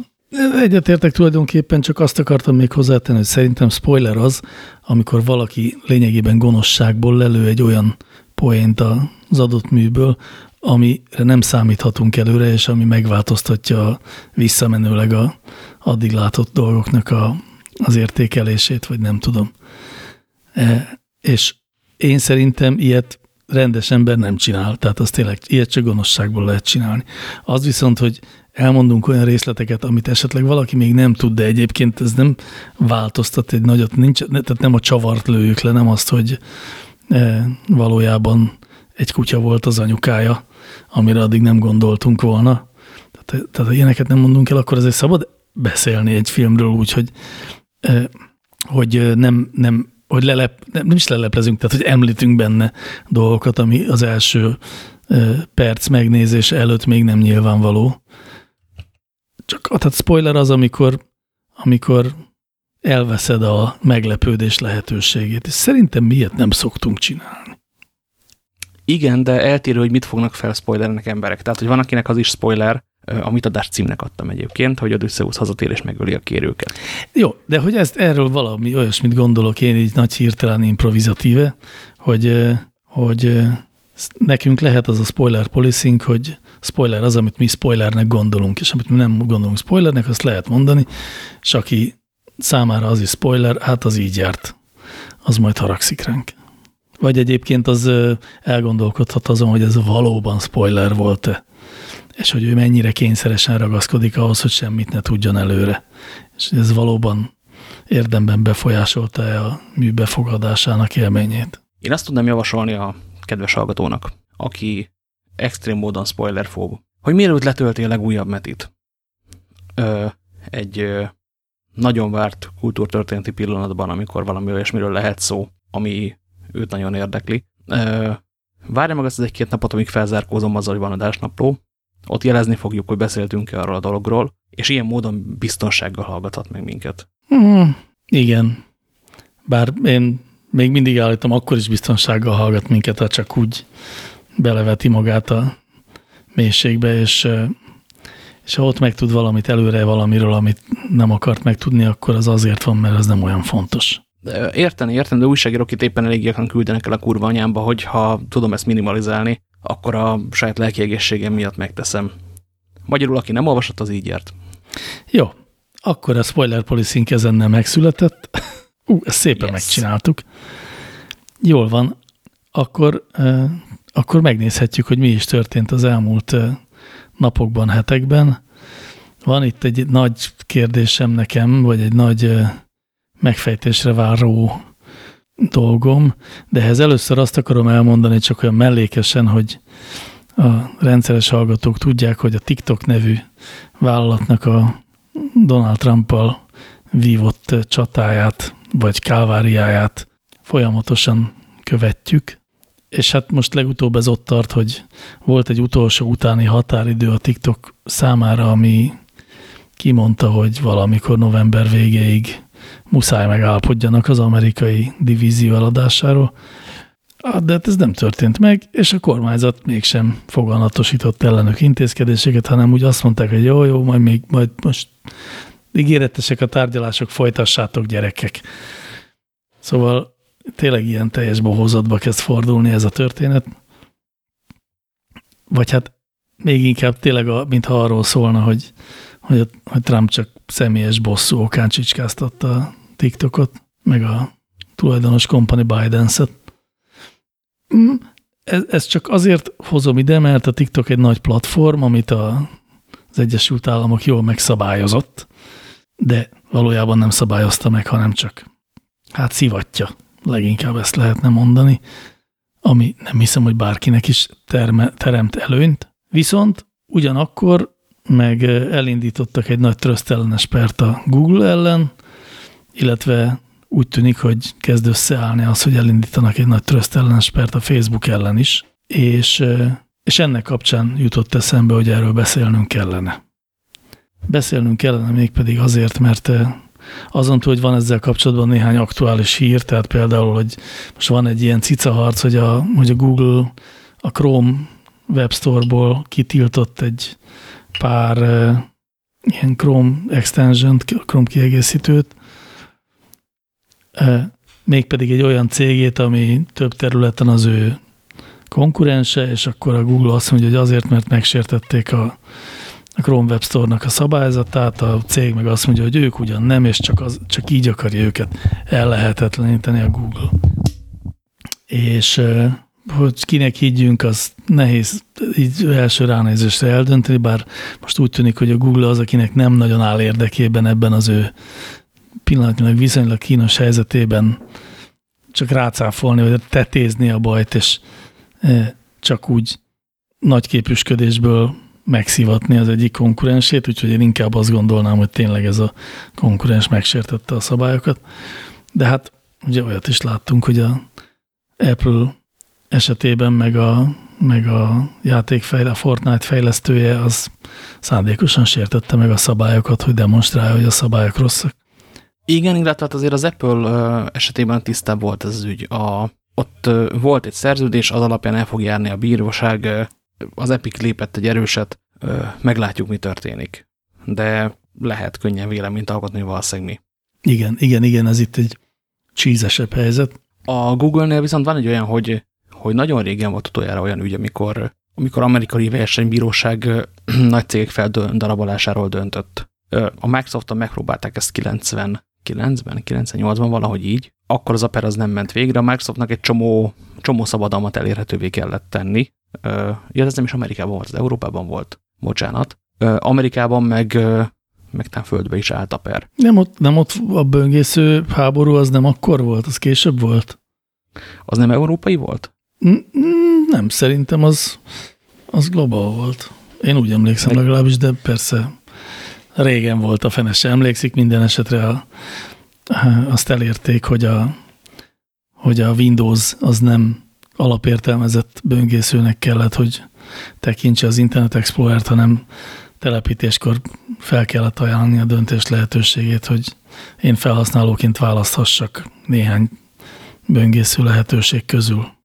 S2: egyetértek tulajdonképpen, csak azt akartam még hozzátenni, hogy szerintem spoiler az, amikor valaki lényegében gonoszságból lelő egy olyan poént az adott műből, amire nem számíthatunk előre, és ami megváltoztatja visszamenőleg a addig látott dolgoknak a, az értékelését, vagy nem tudom. E, és én szerintem ilyet rendes ember nem csinál, tehát az tényleg ilyet csak gonoszságból lehet csinálni. Az viszont, hogy elmondunk olyan részleteket, amit esetleg valaki még nem tud, de egyébként ez nem változtat egy nagyot, nincs, tehát nem a csavart lőjük le, nem azt, hogy e, valójában egy kutya volt az anyukája, amire addig nem gondoltunk volna. Tehát, tehát ha ilyeneket nem mondunk el, akkor azért szabad beszélni egy filmről úgy, hogy, e, hogy nem, nem hogy lelep, nem is leleplezünk, tehát hogy említünk benne dolgokat, ami az első perc megnézés előtt még nem nyilvánvaló. Csak tehát spoiler az, amikor, amikor elveszed a meglepődés lehetőségét, és szerintem miért nem szoktunk csinálni.
S1: Igen, de eltérő, hogy mit fognak fel spoilernek emberek. Tehát, hogy van, akinek az is spoiler, amit adás címnek adtam egyébként, hogy Odysseus hazatér és megöli a kérőket.
S2: Jó, de hogy ezt erről valami olyasmit gondolok én így nagy hirtelen improvizatíve, hogy, hogy nekünk lehet az a spoiler policing, hogy spoiler az, amit mi spoilernek gondolunk, és amit mi nem gondolunk spoilernek, azt lehet mondani, és aki számára az is spoiler, hát az így járt. Az majd haragszik ránk. Vagy egyébként az elgondolkodhat azon, hogy ez valóban spoiler volt-e és hogy ő mennyire kényszeresen ragaszkodik ahhoz, hogy semmit ne tudjon előre. És ez valóban érdemben befolyásolta-e a mű befogadásának élményét.
S1: Én azt tudnám javasolni a kedves hallgatónak, aki extrém módon spoilerfób, hogy mielőtt letölti a legújabb metit, ö, egy ö, nagyon várt kultúrtörténeti pillanatban, amikor valami olyasmiről lehet szó, ami őt nagyon érdekli. Ö, várja meg azt az egy-két napot, amíg felzárkózom azzal, hogy van adásnapló, ott jelezni fogjuk, hogy beszéltünk-e arról a dologról, és ilyen módon biztonsággal hallgathat meg minket.
S2: Mm, igen. Bár én még mindig állítom, akkor is biztonsággal hallgat minket, ha csak úgy beleveti magát a mélységbe, és, és ha ott megtud valamit előre valamiről, amit nem akart megtudni, akkor az azért van, mert ez nem olyan fontos.
S1: Érteni, érteni, de újságírók itt éppen elég gyakran küldenek el a kurva anyámba, hogy ha tudom ezt minimalizálni, akkor a saját lelki egészségem miatt megteszem. Magyarul, aki nem olvasott, az így járt.
S2: Jó, akkor a spoiler policing ezennel megszületett. Ú, uh, ezt szépen yes. megcsináltuk. Jól van, akkor, uh, akkor megnézhetjük, hogy mi is történt az elmúlt uh, napokban, hetekben. Van itt egy nagy kérdésem nekem, vagy egy nagy megfejtésre váró dolgom, de ehhez először azt akarom elmondani, csak olyan mellékesen, hogy a rendszeres hallgatók tudják, hogy a TikTok nevű vállalatnak a Donald Trump-al vívott csatáját, vagy káváriáját folyamatosan követjük, és hát most legutóbb ez ott tart, hogy volt egy utolsó utáni határidő a TikTok számára, ami kimondta, hogy valamikor november végéig muszáj megállapodjanak az amerikai divízió eladásáról. De hát ez nem történt meg, és a kormányzat mégsem foganatosított ellenük intézkedéseket, hanem úgy azt mondták, hogy jó, jó, majd még, majd most ígéretesek a tárgyalások, folytassátok gyerekek. Szóval tényleg ilyen teljes bohózatba kezd fordulni ez a történet. Vagy hát még inkább tényleg, a, mintha arról szólna, hogy, hogy, hogy Trump csak személyes bosszú okán csicskáztatta a TikTokot, meg a tulajdonos kompani Biden-szet. Mm, ez, ez csak azért hozom ide, mert a TikTok egy nagy platform, amit a, az Egyesült Államok jól megszabályozott, de valójában nem szabályozta meg, hanem csak hát szivatja, leginkább ezt lehetne mondani, ami nem hiszem, hogy bárkinek is terme, teremt előnyt. Viszont ugyanakkor meg elindítottak egy nagy trösztellenes pert a Google ellen, illetve úgy tűnik, hogy kezd összeállni az, hogy elindítanak egy nagy trösztellenes pert a Facebook ellen is, és, és ennek kapcsán jutott eszembe, hogy erről beszélnünk kellene. Beszélnünk kellene mégpedig azért, mert azon túl, hogy van ezzel kapcsolatban néhány aktuális hír, tehát például, hogy most van egy ilyen cicaharc, hogy a, hogy a Google a Chrome webstore-ból kitiltott egy pár ilyen Chrome extension Chrome kiegészítőt, mégpedig egy olyan cégét, ami több területen az ő konkurense, és akkor a Google azt mondja, hogy azért, mert megsértették a, a Chrome Web Store-nak a szabályzatát, a cég meg azt mondja, hogy ők ugyan nem, és csak, az, csak így akarja őket ellehetetleníteni a Google. És hogy kinek higgyünk, az nehéz így első ránézésre eldönteni, bár most úgy tűnik, hogy a Google az, akinek nem nagyon áll érdekében ebben az ő pillanatnyilag viszonylag kínos helyzetében csak rácáfolni, vagy tetézni a bajt, és e, csak úgy nagy képüsködésből megszivatni az egyik konkurensét, úgyhogy én inkább azt gondolnám, hogy tényleg ez a konkurens megsértette a szabályokat. De hát ugye olyat is láttunk, hogy a Apple esetében meg a, meg a játékfejle, a Fortnite fejlesztője az szándékosan sértette meg a szabályokat, hogy demonstrálja, hogy a szabályok rosszak.
S1: Igen, illetve hát azért az Apple esetében tisztább volt ez az ügy. A, ott volt egy szerződés, az alapján el fog járni a bíróság, az Epic lépett egy erőset, meglátjuk, mi történik. De lehet könnyen véleményt alkotni valószínűleg mi.
S2: Igen, igen, igen, ez itt egy csízesebb helyzet.
S1: A Google-nél viszont van egy olyan, hogy, hogy nagyon régen volt utoljára olyan ügy, amikor, amikor amerikai versenybíróság nagy cégek feldarabolásáról döntött. A Microsoft-on megpróbálták ezt 90 99-ben, 98-ban valahogy így, akkor az a az nem ment végre, a Microsoftnak egy csomó, csomó szabadalmat elérhetővé kellett tenni. Ja, ez nem is Amerikában volt, az Európában volt, bocsánat. Amerikában meg meg talán földbe is állt a per.
S2: Nem ott, nem ott a böngésző háború az nem akkor volt, az később volt?
S1: Az nem európai volt?
S2: Nem, szerintem az, az global volt. Én úgy emlékszem legalábbis, de persze régen volt a fene se emlékszik, minden esetre a, azt elérték, hogy a, hogy a Windows az nem alapértelmezett böngészőnek kellett, hogy tekintse az Internet Explorer-t, hanem telepítéskor fel kellett ajánlani a döntés lehetőségét, hogy én felhasználóként választhassak néhány böngésző lehetőség közül.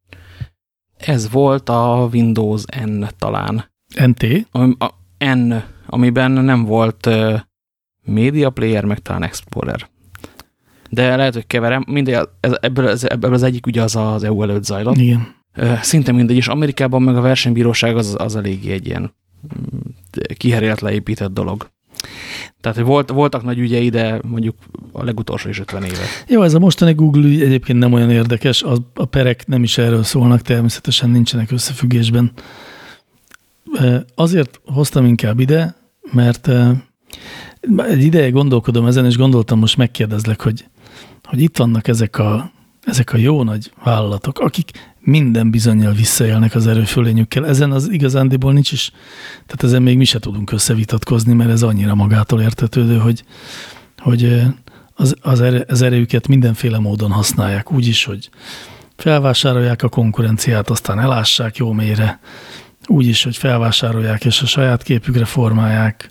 S1: Ez volt a Windows N talán.
S2: NT?
S1: A, a N, amiben nem volt uh, Media Player, meg talán Explorer. De lehet, hogy keverem. Mindegy, ez, ebből, ez, ebből az egyik ugye az az EU előtt zajlott.
S2: Igen.
S1: Uh, szinte mindegy, és Amerikában meg a versenybíróság az, az eléggé egy ilyen mm, kiherélt leépített dolog. Tehát, volt, voltak nagy ügyei, de mondjuk a legutolsó is 50 éve.
S2: Jó, ez a mostani Google egyébként nem olyan érdekes, a, a perek nem is erről szólnak, természetesen nincsenek összefüggésben. Azért hoztam inkább ide, mert egy ideje gondolkodom ezen, és gondoltam, most megkérdezlek, hogy, hogy itt vannak ezek a, ezek a jó nagy vállalatok, akik minden bizonyal visszaélnek az erőfölényükkel. Ezen az igazándiból nincs is, tehát ezen még mi se tudunk összevitatkozni, mert ez annyira magától értetődő, hogy, hogy az, az, erő, az erőjüket mindenféle módon használják. Úgy is, hogy felvásárolják a konkurenciát, aztán elássák jó mélyre, úgy is, hogy felvásárolják és a saját képükre formálják,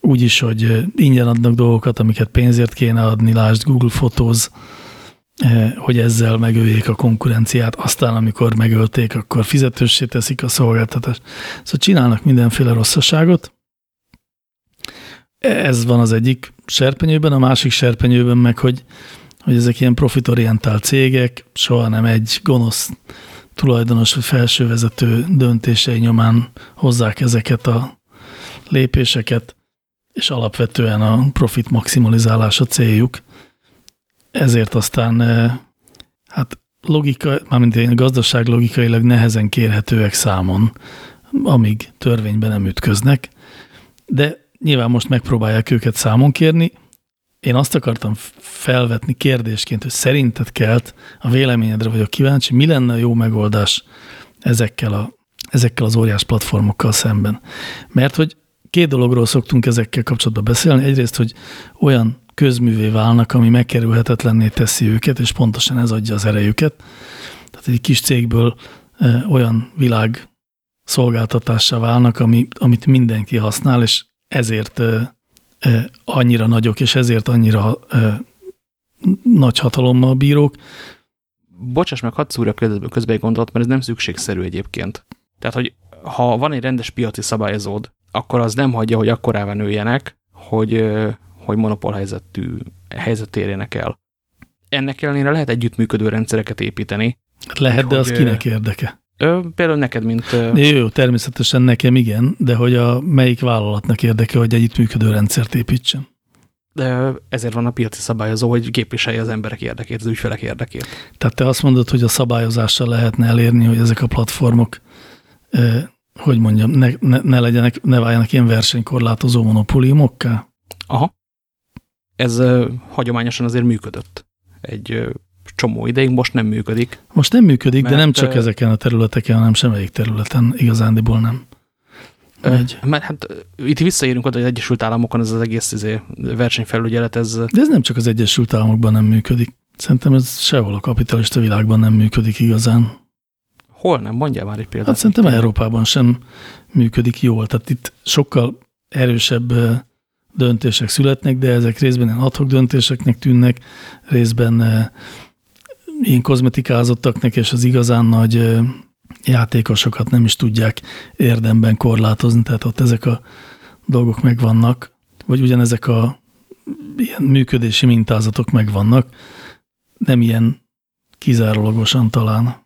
S2: úgy is, hogy ingyen adnak dolgokat, amiket pénzért kéne adni, lásd Google Photos, hogy ezzel megöljék a konkurenciát, aztán amikor megölték, akkor fizetőssé teszik a szolgáltatást. Szóval csinálnak mindenféle rosszaságot. Ez van az egyik serpenyőben, a másik serpenyőben meg, hogy, hogy ezek ilyen profitorientált cégek, soha nem egy gonosz tulajdonos vagy felsővezető döntései nyomán hozzák ezeket a lépéseket, és alapvetően a profit maximalizálás a céljuk ezért aztán hát logika, mármint én gazdaság logikailag nehezen kérhetőek számon, amíg törvényben nem ütköznek, de nyilván most megpróbálják őket számon kérni. Én azt akartam felvetni kérdésként, hogy szerinted kelt, a véleményedre vagyok kíváncsi, mi lenne a jó megoldás ezekkel, a, ezekkel az óriás platformokkal szemben. Mert hogy két dologról szoktunk ezekkel kapcsolatban beszélni. Egyrészt, hogy olyan közművé válnak, ami megkerülhetetlenné teszi őket, és pontosan ez adja az erejüket. Tehát egy kis cégből olyan világ szolgáltatássá válnak, ami, amit mindenki használ, és ezért annyira nagyok, és ezért annyira nagy hatalommal bírók.
S1: Bocsáss meg, hadd szúrja közben egy gondolat, mert ez nem szükségszerű egyébként. Tehát, hogy ha van egy rendes piaci szabályozód, akkor az nem hagyja, hogy akkorává nőjenek, hogy, hogy monopól helyzetű helyzet érjenek el. Ennek ellenére lehet együttműködő rendszereket építeni.
S2: Lehet, de az kinek érdeke?
S1: Ö, például neked, mint...
S2: Jó, jó, természetesen nekem igen, de hogy a melyik vállalatnak érdeke, hogy együttműködő rendszert építsen?
S1: De ezért van a piaci szabályozó, hogy képviselje az emberek érdekét, az ügyfelek érdekét.
S2: Tehát te azt mondod, hogy a szabályozással lehetne elérni, hogy ezek a platformok, eh, hogy mondjam, ne, ne, ne legyenek, ne váljanak ilyen versenykorlátozó monopóliumokká?
S1: Aha ez hagyományosan azért működött egy csomó ideig, most nem működik.
S2: Most nem működik, mert, de nem csak ezeken a területeken, hanem semmelyik területen igazándiból nem.
S1: Megy. Mert hát itt visszaérünk oda, hogy az Egyesült Államokon ez az egész izé, versenyfelügyelet, ez...
S2: De ez nem csak az Egyesült Államokban nem működik. Szerintem ez sehol a kapitalista világban nem működik igazán.
S1: Hol nem? Mondjál már egy példát.
S2: Hát szerintem Európában sem működik jól. Tehát itt sokkal erősebb döntések születnek, de ezek részben ilyen adhok döntéseknek tűnnek, részben e, ilyen kozmetikázottaknak, és az igazán nagy e, játékosokat nem is tudják érdemben korlátozni, tehát ott ezek a dolgok megvannak, vagy ugyanezek a ilyen működési mintázatok megvannak, nem ilyen kizárólagosan talán.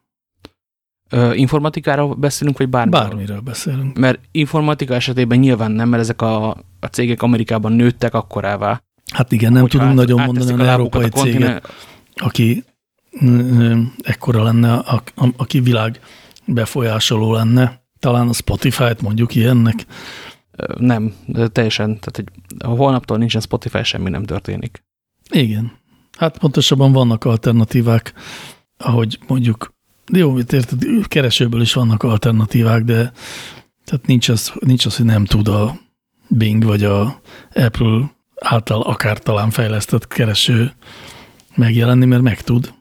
S1: Informatikára beszélünk, vagy bármiről?
S2: Bármiről beszélünk.
S1: Mert informatika esetében nyilván nem, mert ezek a, a cégek Amerikában nőttek akkorává.
S2: Hát igen, nem tudunk át, nagyon mondani a európai a céget, aki ekkora lenne, a, a, aki világ befolyásoló lenne. Talán a Spotify-t mondjuk ilyennek.
S1: Nem, teljesen, tehát hogy holnaptól nincsen Spotify, semmi nem történik.
S2: Igen. Hát pontosabban vannak alternatívák, ahogy mondjuk, jó, érted, keresőből is vannak alternatívák, de tehát nincs az, nincs az, hogy nem tud a Bing vagy a Apple által akár talán fejlesztett kereső megjelenni, mert meg tud,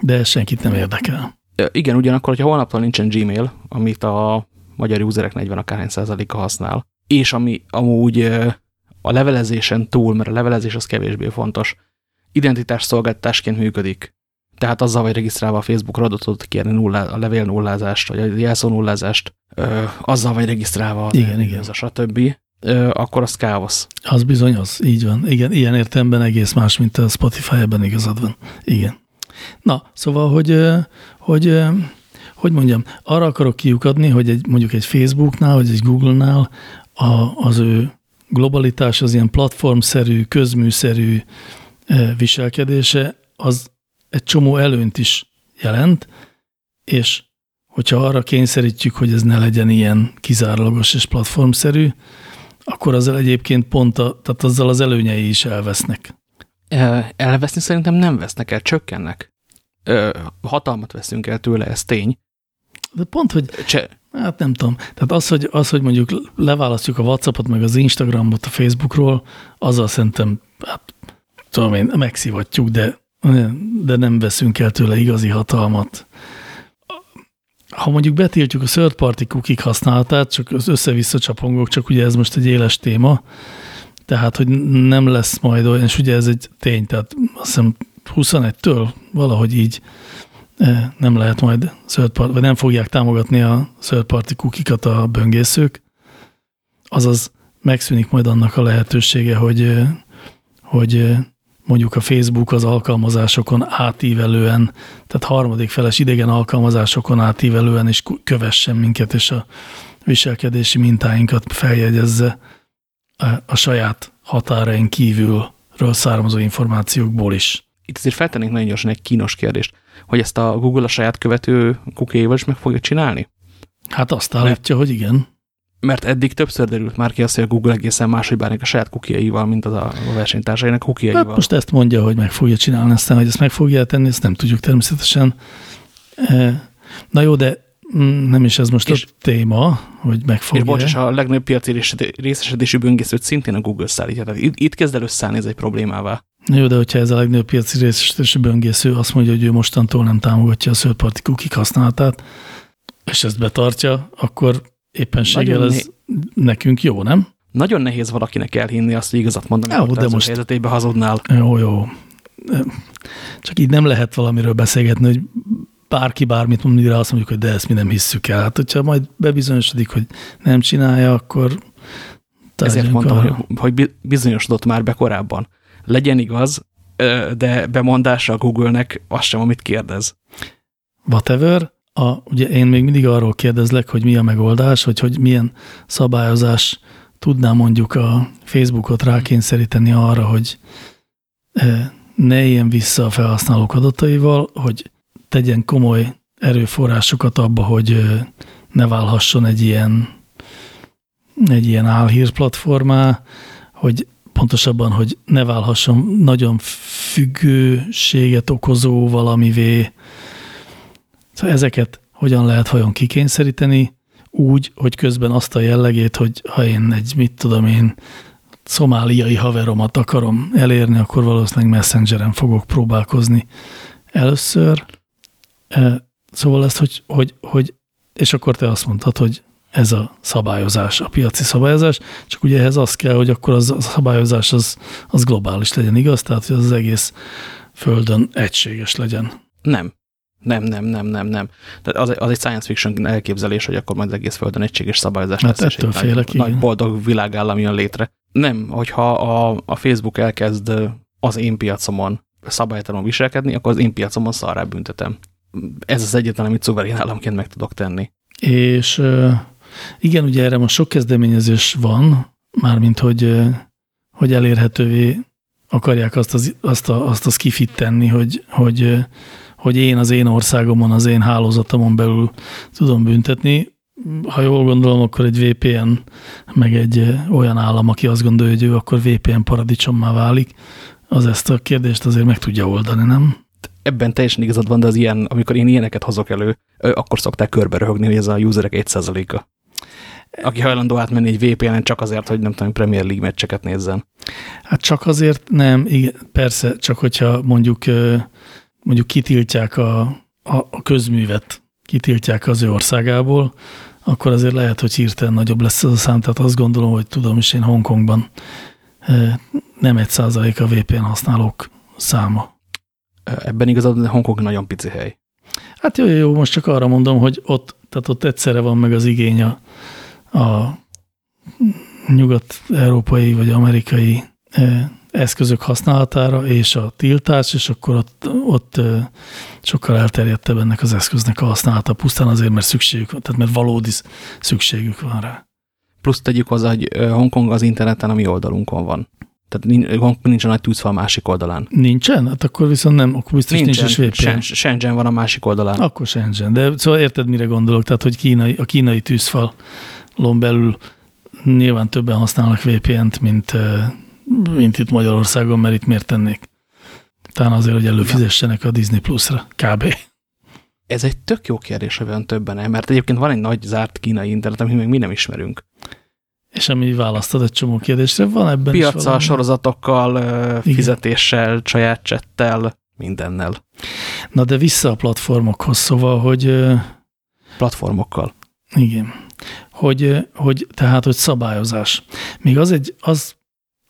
S2: de senkit nem érdekel.
S1: Igen, ugyanakkor, hogyha holnaptól nincsen Gmail, amit a magyar userek 40 akárhány százaléka használ, és ami amúgy a levelezésen túl, mert a levelezés az kevésbé fontos, identitás szolgáltásként működik. Tehát azzal vagy regisztrálva a Facebookra adatot kérni nullá, a levél nullázást, vagy a jelszó nullázást, ö, azzal vagy regisztrálva
S2: igen, igen.
S1: a stb., ö, akkor az káosz.
S2: Az bizony az, így van. Igen, ilyen értelemben egész más, mint a Spotify, ebben igazad van. Igen. Na, szóval, hogy, hogy, hogy mondjam, arra akarok kiukadni, hogy egy, mondjuk egy Facebooknál, vagy egy Google-nál a, az ő globalitás, az ilyen platformszerű, közműszerű viselkedése, az egy csomó előnyt is jelent, és hogyha arra kényszerítjük, hogy ez ne legyen ilyen kizárólagos és platformszerű, akkor azzal egyébként pont a, tehát azzal az előnyei is elvesznek.
S1: Elveszni szerintem nem vesznek el, csökkennek. Hatalmat veszünk el tőle, ez tény.
S2: De pont, hogy Cse hát nem tudom. Tehát az, hogy, az, hogy mondjuk leválasztjuk a Whatsappot, meg az Instagramot a Facebookról, azzal szerintem, hát tudom én, megszivatjuk, de, de nem veszünk el tőle igazi hatalmat. Ha mondjuk betiltjuk a third party cookie használatát, csak az össze-vissza csapongok, csak ugye ez most egy éles téma, tehát, hogy nem lesz majd olyan, és ugye ez egy tény, tehát azt hiszem 21-től valahogy így e, nem lehet majd third party, vagy nem fogják támogatni a third party kukikat a böngészők, azaz megszűnik majd annak a lehetősége, hogy, e, hogy e, mondjuk a Facebook az alkalmazásokon átívelően, tehát harmadik feles idegen alkalmazásokon átívelően is kövessen minket, és a viselkedési mintáinkat feljegyezze a saját határain kívülről származó információkból is.
S1: Itt azért feltennénk nagyon gyorsan egy kínos kérdést, hogy ezt a Google a saját követő kukéjával is meg fogja csinálni?
S2: Hát azt állítja, mert, hogy igen.
S1: Mert eddig többször derült már ki azt, hogy a Google egészen máshogy bánik a saját kukiaival, mint az a versenytársainak kukiaival. Hát
S2: most ezt mondja, hogy meg fogja csinálni, aztán, hogy ezt meg fogja tenni, ezt nem tudjuk természetesen. Na jó, de Mm, nem is ez most és, a téma, hogy megfogja.
S1: És bocs, a legnagyobb piaci részesedésű böngészőt szintén a Google szállítja. Tehát itt, itt kezd el összeállni ez egy problémává.
S2: Jó, de hogyha ez a legnagyobb piaci részesedésű böngésző azt mondja, hogy ő mostantól nem támogatja a third party cookie használatát, és ezt betartja, akkor éppenséggel ez nekünk jó, nem?
S1: Nagyon nehéz valakinek elhinni azt, hogy igazat mondani, jó, de most helyzetébe hazudnál.
S2: Jó, jó. Csak így nem lehet valamiről beszélgetni, hogy bárki bármit mond, mire azt mondjuk, hogy de ezt mi nem hisszük el. Hát, hogyha majd bebizonyosodik, hogy nem csinálja, akkor
S1: ezért mondtam, hogy, hogy bizonyosodott már be korábban. Legyen igaz, de bemondása a Google-nek az sem, amit kérdez.
S2: Whatever. A, ugye én még mindig arról kérdezlek, hogy mi a megoldás, hogy, hogy milyen szabályozás tudná mondjuk a Facebookot rákényszeríteni arra, hogy ne éljen vissza a felhasználók adataival, hogy tegyen komoly erőforrásokat abba, hogy ne válhasson egy ilyen, egy ilyen álhír platformá, hogy pontosabban, hogy ne válhasson nagyon függőséget okozó valamivé. Szóval ezeket hogyan lehet vajon kikényszeríteni, úgy, hogy közben azt a jellegét, hogy ha én egy, mit tudom én, szomáliai haveromat akarom elérni, akkor valószínűleg messengeren fogok próbálkozni először, Szóval ezt, hogy, hogy, hogy, és akkor te azt mondtad, hogy ez a szabályozás, a piaci szabályozás, csak ugye ehhez az kell, hogy akkor az, a szabályozás az, az globális legyen, igaz? Tehát, hogy az, az egész földön egységes legyen.
S1: Nem. Nem, nem, nem, nem, nem. Tehát az, az egy science fiction elképzelés, hogy akkor majd az egész földön egységes szabályozás
S2: hát lesz,
S1: és
S2: egy félek,
S1: nagy, nagy boldog világállam jön létre. Nem, hogyha a, a Facebook elkezd az én piacomon szabálytalanul viselkedni, akkor az én piacomon szarrá büntetem ez az egyetlen, amit szuverén államként meg tudok tenni.
S2: És igen, ugye erre most sok kezdeményezés van, mármint hogy, hogy elérhetővé akarják azt az, azt a, azt a skifit tenni, hogy, hogy, hogy én az én országomon, az én hálózatomon belül tudom büntetni. ha jól gondolom, akkor egy VPN, meg egy olyan állam, aki azt gondolja, hogy ő akkor VPN paradicsommá válik, az ezt a kérdést azért meg tudja oldani, nem?
S1: Ebben teljesen igazad van, de az ilyen, amikor én ilyeneket hozok elő, akkor szokták körbe röhögni, hogy ez a userek 1%-a. Aki hajlandó átmenni egy VPN-en csak azért, hogy nem tudom, Premier League meccseket nézzen.
S2: Hát csak azért nem, igen, persze, csak hogyha mondjuk, mondjuk kitiltják a, a, a közművet, kitiltják az ő országából, akkor azért lehet, hogy hirtelen nagyobb lesz ez a szám. Tehát azt gondolom, hogy tudom is én Hongkongban nem egy százalék a VPN használók száma.
S1: Ebben igazad, Hongkong nagyon pici hely.
S2: Hát jó, jó, most csak arra mondom, hogy ott, tehát ott egyszerre van meg az igény a, a nyugat-európai vagy amerikai eszközök használatára és a tiltás, és akkor ott, ott sokkal elterjedtebb ennek az eszköznek a használata, pusztán azért, mert szükségük van, tehát mert valódi szükségük van rá.
S1: Plusz tegyük hozzá, hogy Hongkong az interneten a mi oldalunkon van. Tehát Hongkong nincs a nagy tűzfal másik oldalán.
S2: Nincsen? Hát akkor viszont nem, akkor biztos nincsen, nincs is VPN.
S1: Shenzhen van a másik oldalán.
S2: Akkor Shenzhen, de szóval érted, mire gondolok, tehát hogy kínai, a kínai tűzfalon belül nyilván többen használnak VPN-t, mint, mint itt Magyarországon, mert itt miért tennék? Talán azért, hogy előfizessenek a Disney Plus-ra, kb.
S1: Ez egy tök jó kérdés, hogy többen mert egyébként van egy nagy zárt kínai internet, amit még mi nem ismerünk.
S2: És ami választod egy csomó kérdésre, van ebben
S1: Piacsal, sorozatokkal, fizetéssel, Igen. saját csettel, mindennel.
S2: Na de vissza a platformokhoz, szóval, hogy...
S1: Platformokkal.
S2: Igen. Hogy, hogy tehát, hogy szabályozás. Még az egy, az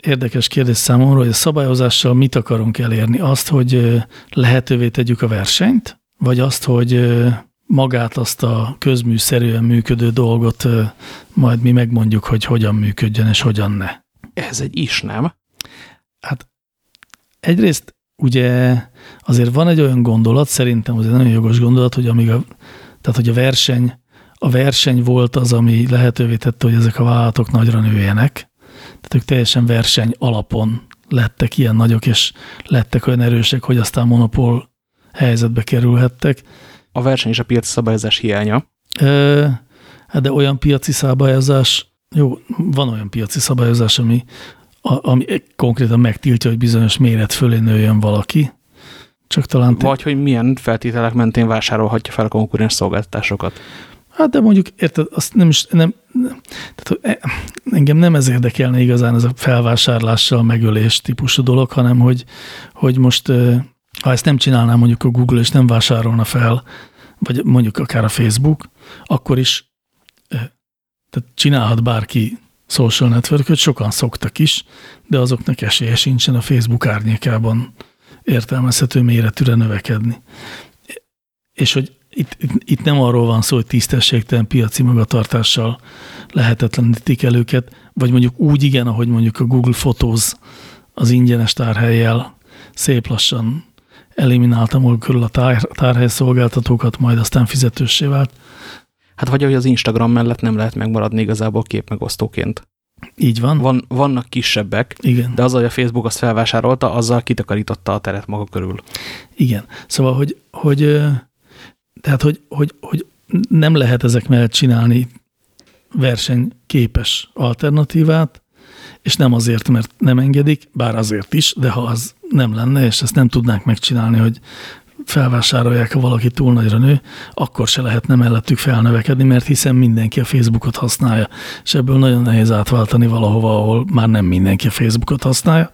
S2: érdekes kérdés számomra, hogy a szabályozással mit akarunk elérni? Azt, hogy lehetővé tegyük a versenyt, vagy azt, hogy magát azt a közműszerűen működő dolgot majd mi megmondjuk, hogy hogyan működjön és hogyan ne.
S1: Ez egy is, nem?
S2: Hát egyrészt ugye azért van egy olyan gondolat, szerintem az egy nagyon jogos gondolat, hogy amíg a, tehát hogy a verseny, a verseny volt az, ami lehetővé tette, hogy ezek a vállalatok nagyra nőjenek. Tehát ők teljesen verseny alapon lettek ilyen nagyok, és lettek olyan erősek, hogy aztán monopól helyzetbe kerülhettek
S1: a verseny és a piaci szabályozás hiánya.
S2: Hát de olyan piaci szabályozás, jó, van olyan piaci szabályozás, ami, a, ami konkrétan megtiltja, hogy bizonyos méret fölé nőjön valaki. Csak talán...
S1: Vagy hogy milyen feltételek mentén vásárolhatja fel a konkurens szolgáltatásokat.
S2: Hát de mondjuk, érted, azt nem is, nem, nem tehát e, engem nem ez érdekelne igazán ez a felvásárlással megölés típusú dolog, hanem hogy, hogy most ha ezt nem csinálná mondjuk a Google, és nem vásárolna fel, vagy mondjuk akár a Facebook, akkor is tehát csinálhat bárki social network sokan szoktak is, de azoknak esélye sincsen a Facebook árnyékában értelmezhető méretűre növekedni. És hogy itt, itt, itt nem arról van szó, hogy tisztességtelen piaci magatartással lehetetlenítik el őket, vagy mondjuk úgy igen, ahogy mondjuk a Google Photos az ingyenes tárhelyjel szép lassan elimináltam körül a tár, tárhely szolgáltatókat, majd aztán fizetőssé vált.
S1: Hát vagy ahogy az Instagram mellett nem lehet megmaradni igazából képmegosztóként.
S2: Így van.
S1: van. Vannak kisebbek,
S2: Igen.
S1: de az, hogy a Facebook azt felvásárolta, azzal kitakarította a teret maga körül.
S2: Igen. Szóval, hogy, hogy, tehát, hogy, hogy, hogy nem lehet ezek mellett csinálni versenyképes alternatívát, és nem azért, mert nem engedik, bár azért is, de ha az nem lenne, és ezt nem tudnánk megcsinálni, hogy felvásárolják, ha valaki túl nagyra nő, akkor se lehetne mellettük felnövekedni, mert hiszen mindenki a Facebookot használja, és ebből nagyon nehéz átváltani valahova, ahol már nem mindenki a Facebookot használja.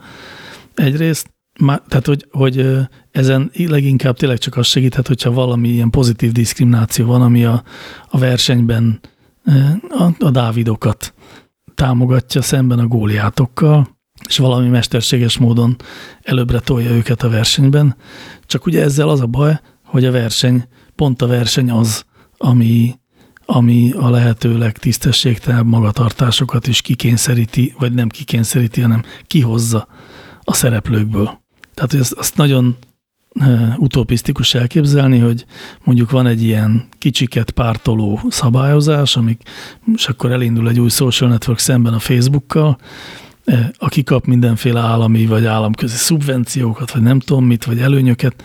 S2: Egyrészt, tehát, hogy, hogy ezen leginkább tényleg csak az segíthet, hogyha valami ilyen pozitív diszkrimináció van, ami a, a versenyben a, a Dávidokat támogatja szemben a góliátokkal, és valami mesterséges módon előbbre tolja őket a versenyben. Csak ugye ezzel az a baj, hogy a verseny, pont a verseny az, ami, ami a lehető legtisztességtelenebb magatartásokat is kikényszeríti, vagy nem kikényszeríti, hanem kihozza a szereplőkből. Tehát hogy azt, azt nagyon utopisztikus elképzelni, hogy mondjuk van egy ilyen kicsiket pártoló szabályozás, amik, és akkor elindul egy új social network szemben a Facebookkal, aki kap mindenféle állami vagy államközi szubvenciókat, vagy nem tudom mit, vagy előnyöket,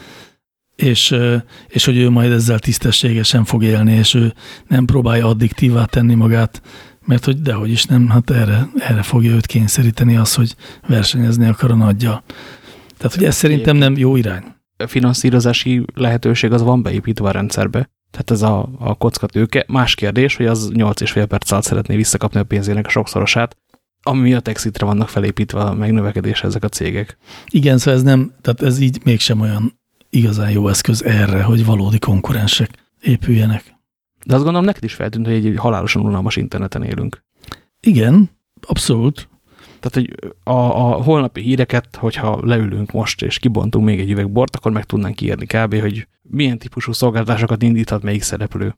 S2: és, és hogy ő majd ezzel tisztességesen fog élni, és ő nem próbálja addiktívá tenni magát, mert hogy dehogy is nem, hát erre, erre fogja őt kényszeríteni az, hogy versenyezni akar a nagyja. Tehát, hogy ez szerintem nem jó irány.
S1: Finanszírozási lehetőség az van beépítve a rendszerbe. Tehát ez a, a kocka tőke. Más kérdés, hogy az 8,5 perc alatt szeretné visszakapni a pénzének a sokszorosát, ami miatt exitre vannak felépítve a megnövekedés ezek a cégek.
S2: Igen, szóval ez nem, tehát ez így mégsem olyan igazán jó eszköz erre, hogy valódi konkurensek épüljenek.
S1: De azt gondolom, neked is feltűnt, hogy egy halálosan unalmas interneten élünk.
S2: Igen, abszolút.
S1: Tehát, hogy a, a holnapi híreket, hogyha leülünk most, és kibontunk még egy üveg bort, akkor meg tudnánk írni kb., hogy milyen típusú szolgáltatásokat indíthat melyik szereplő.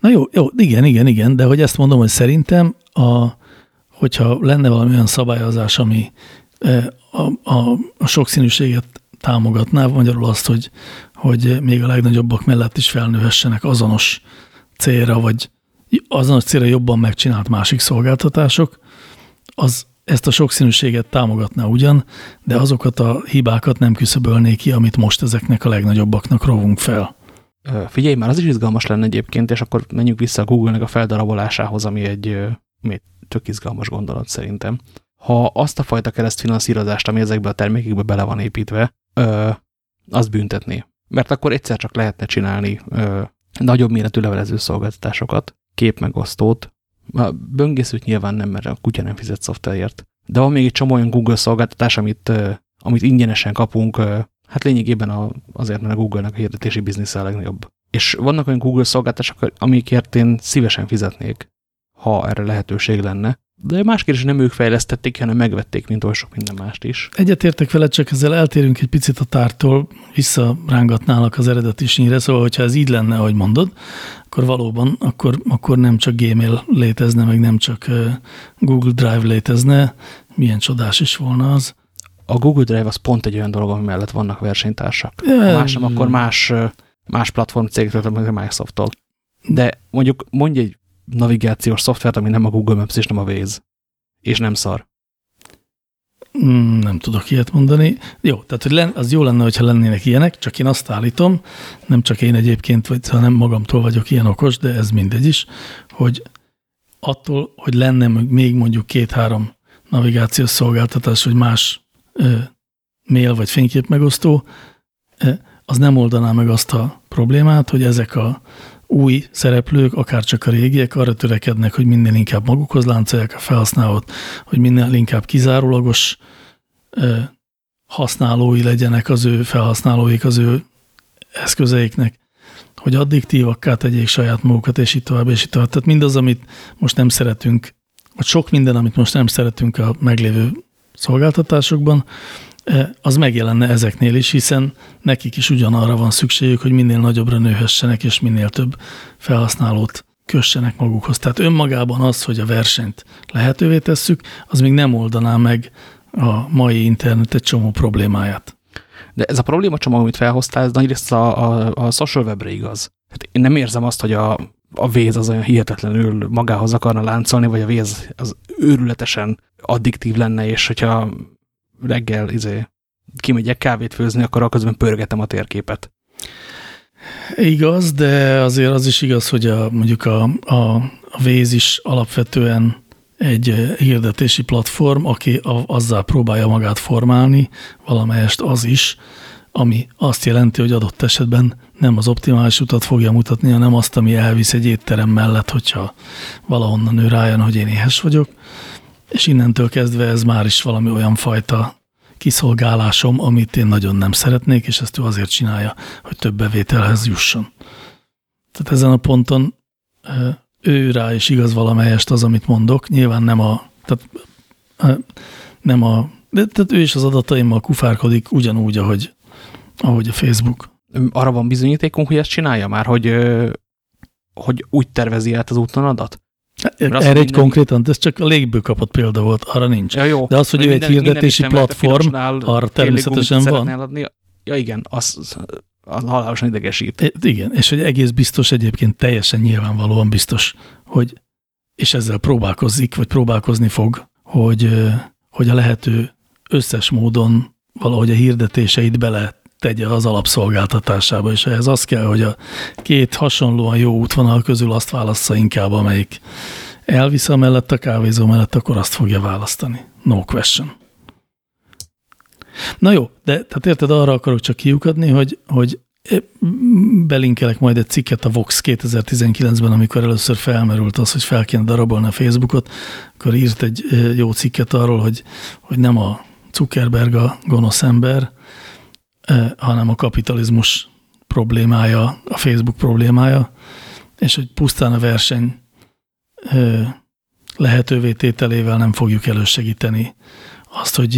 S2: Na jó, jó, igen, igen, igen, de hogy ezt mondom, hogy szerintem, a, hogyha lenne valami olyan szabályozás, ami e, a, a, a sokszínűséget támogatná, magyarul azt, hogy, hogy még a legnagyobbak mellett is felnőhessenek azonos célra, vagy azonos célra jobban megcsinált másik szolgáltatások, az ezt a sokszínűséget támogatná ugyan, de azokat a hibákat nem küszöbölné ki, amit most ezeknek a legnagyobbaknak rovunk fel.
S1: Figyelj, már az is izgalmas lenne egyébként, és akkor menjünk vissza a Google-nek a feldarabolásához, ami egy, ami egy tök izgalmas gondolat szerintem. Ha azt a fajta keresztfinanszírozást, ami ezekbe a termékekbe bele van építve, ö, azt büntetné. Mert akkor egyszer csak lehetne csinálni nagyobb méretű levelező szolgáltatásokat, képmegosztót, a böngészőt nyilván nem, mert a kutya nem fizet szoftverért. De van még egy csomó olyan Google szolgáltatás, amit, amit ingyenesen kapunk, hát lényegében azért, mert a Google-nek a hirdetési biznisz a legnagyobb. És vannak olyan Google szolgáltatások, amikért én szívesen fizetnék, ha erre lehetőség lenne. De más kérdés, nem ők fejlesztették, hanem megvették, mint oly sok minden mást is.
S2: Egyetértek veled, csak ezzel eltérünk egy picit a tártól, visszarángatnálak az eredeti sínre, szóval hogyha ez így lenne, ahogy mondod, akkor valóban, akkor, akkor nem csak Gmail létezne, meg nem csak Google Drive létezne, milyen csodás is volna az.
S1: A Google Drive az pont egy olyan dolog, ami mellett vannak versenytársak. Ha más nem, akkor más, más platform cégtől, meg Microsoft-tól. De mondjuk mondj egy navigációs szoftvert, ami nem a Google Maps és nem a Waze. És nem szar.
S2: Mm, nem tudok ilyet mondani. Jó, tehát hogy len, az jó lenne, hogyha lennének ilyenek, csak én azt állítom, nem csak én egyébként, vagy, hanem magamtól vagyok ilyen okos, de ez mindegy is, hogy attól, hogy lenne még mondjuk két-három navigációs szolgáltatás, vagy más ö, mail vagy fénykép megosztó, ö, az nem oldaná meg azt a problémát, hogy ezek a új szereplők, akár csak a régiek arra törekednek, hogy minél inkább magukhoz láncolják a felhasználót, hogy minél inkább kizárólagos használói legyenek az ő felhasználóik, az ő eszközeiknek, hogy addiktívakká tegyék saját magukat, és így tovább, és így tovább. Tehát mindaz, amit most nem szeretünk, vagy sok minden, amit most nem szeretünk a meglévő szolgáltatásokban, az megjelenne ezeknél is, hiszen nekik is ugyanarra van szükségük, hogy minél nagyobbra nőhessenek, és minél több felhasználót kössenek magukhoz. Tehát önmagában az, hogy a versenyt lehetővé tesszük, az még nem oldaná meg a mai internet egy csomó problémáját.
S1: De ez a probléma csomag, amit felhoztál, ez nagyrészt a, a, a social webre igaz. Hát én nem érzem azt, hogy a, a véz az olyan hihetetlenül magához akarna láncolni, vagy a véz az őrületesen addiktív lenne, és hogyha reggel izé, kimegyek kávét főzni, akkor közben pörgetem a térképet.
S2: Igaz, de azért az is igaz, hogy a, mondjuk a, a, a Véz is alapvetően egy hirdetési platform, aki a, azzal próbálja magát formálni, valamelyest az is, ami azt jelenti, hogy adott esetben nem az optimális utat fogja mutatni, hanem azt, ami elvisz egy étterem mellett, hogyha valahonnan ő rájön, hogy én éhes vagyok, és innentől kezdve ez már is valami olyan fajta kiszolgálásom, amit én nagyon nem szeretnék, és ezt ő azért csinálja, hogy több bevételhez jusson. Tehát ezen a ponton ő rá is igaz valamelyest az, amit mondok. Nyilván nem a, tehát nem a, de tehát ő is az adataimmal kufárkodik ugyanúgy, ahogy, ahogy a Facebook.
S1: Arra van bizonyítékunk, hogy ezt csinálja már, hogy, hogy úgy tervezi át az útvonalat?
S2: Erre egy konkrétan, ez csak a légből kapott példa volt, arra nincs.
S1: Ja, jó.
S2: De az, hogy, hogy ő egy hirdetési platform, arra természetesen van.
S1: Adni, ja igen, az, az halálosan idegesít.
S2: É, igen, és hogy egész biztos egyébként teljesen nyilvánvalóan biztos, hogy és ezzel próbálkozik, vagy próbálkozni fog, hogy, hogy a lehető összes módon valahogy a hirdetéseit bele tegye az alapszolgáltatásába, és ehhez az kell, hogy a két hasonlóan jó útvonal közül azt válassza inkább, amelyik elvisz a mellett a kávézó mellett, akkor azt fogja választani. No question. Na jó, de tehát érted, arra akarok csak kiukadni, hogy, hogy belinkelek majd egy cikket a Vox 2019-ben, amikor először felmerült az, hogy fel kéne darabolni a Facebookot, akkor írt egy jó cikket arról, hogy, hogy nem a Zuckerberg a gonosz ember, hanem a kapitalizmus problémája, a Facebook problémája, és hogy pusztán a verseny lehetővé tételével nem fogjuk elősegíteni azt, hogy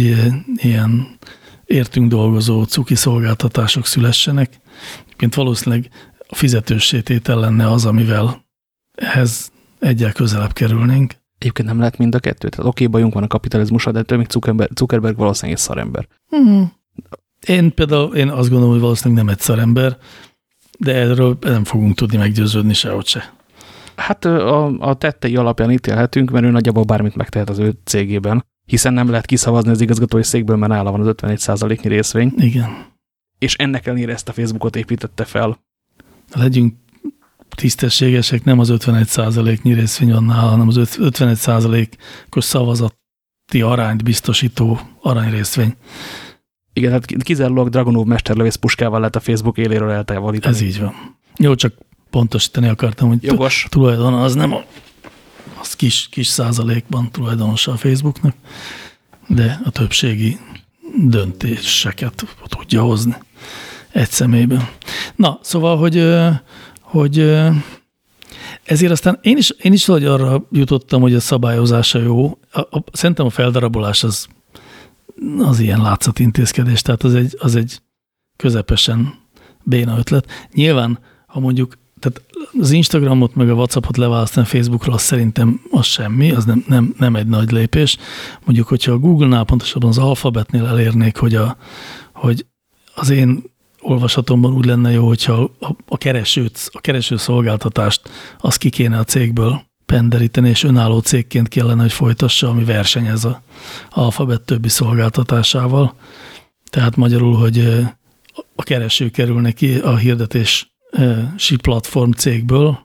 S2: ilyen értünk dolgozó cuki szolgáltatások szülessenek. Egyébként valószínűleg a fizetősététel lenne az, amivel ehhez egyel közelebb kerülnénk.
S1: Egyébként nem lehet mind a kettő. Tehát oké, bajunk van a kapitalizmusra, de még Zuckerberg, Zuckerberg valószínűleg egy szarember.
S2: Mm. Én például én azt gondolom, hogy valószínűleg nem egy szarember, de erről nem fogunk tudni meggyőződni sehogy se.
S1: Hát a, a tettei alapján ítélhetünk, mert ő nagyjából bármit megtehet az ő cégében, hiszen nem lehet kiszavazni az igazgatói székből, mert nála van az 51%-nyi részvény.
S2: Igen.
S1: És ennek ellenére ezt a Facebookot építette fel.
S2: Legyünk tisztességesek, nem az 51%-nyi részvény van nála, hanem az 51%-os szavazati arányt biztosító aranyrészvény.
S1: Igen, tehát kizárólag Dragonov mesterlövész puskával lehet a Facebook éléről eltávolítani.
S2: Ez így van. Jó, csak pontosítani akartam, hogy
S1: Jogos.
S2: tulajdon az nem a az kis, kis százalékban tulajdonosa a Facebooknak, de a többségi döntéseket tudja hozni egy személyben. Na, szóval, hogy, hogy ezért aztán én is, én is hogy arra jutottam, hogy a szabályozása jó. A, a, szerintem a feldarabolás az, az ilyen látszatintézkedés, tehát az egy, az egy közepesen béna ötlet. Nyilván, ha mondjuk tehát az Instagramot meg a Whatsappot leválasztani Facebookról, az szerintem az semmi, az nem, nem, nem egy nagy lépés. Mondjuk, hogyha a Google-nál, pontosabban az alfabetnél elérnék, hogy, a, hogy az én olvasatomban úgy lenne jó, hogyha a, a, keresőt, a kereső szolgáltatást az ki kéne a cégből penderíteni, és önálló cégként kellene, hogy folytassa, ami versenyez a alfabet többi szolgáltatásával. Tehát magyarul, hogy a kereső kerül neki a hirdetés si platform cégből,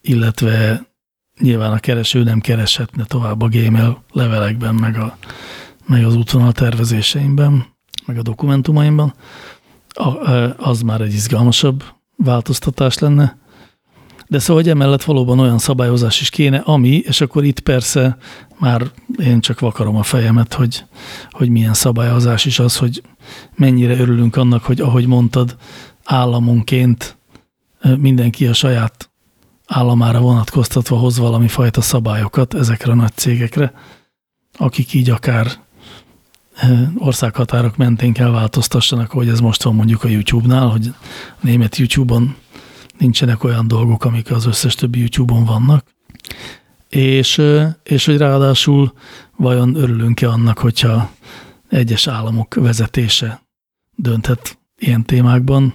S2: illetve nyilván a kereső nem kereshetne tovább a Gmail levelekben, meg, a, meg az útvonal tervezéseimben, meg a dokumentumaimban, az már egy izgalmasabb változtatás lenne. De szóval, hogy emellett valóban olyan szabályozás is kéne, ami, és akkor itt persze már én csak vakarom a fejemet, hogy, hogy milyen szabályozás is az, hogy mennyire örülünk annak, hogy ahogy mondtad, államonként mindenki a saját államára vonatkoztatva hoz valami fajta szabályokat ezekre a nagy cégekre, akik így akár országhatárok mentén kell változtassanak, hogy ez most van mondjuk a YouTube-nál, hogy a német YouTube-on nincsenek olyan dolgok, amik az összes többi YouTube-on vannak. És, és hogy ráadásul vajon örülünk-e annak, hogyha egyes államok vezetése dönthet ilyen témákban,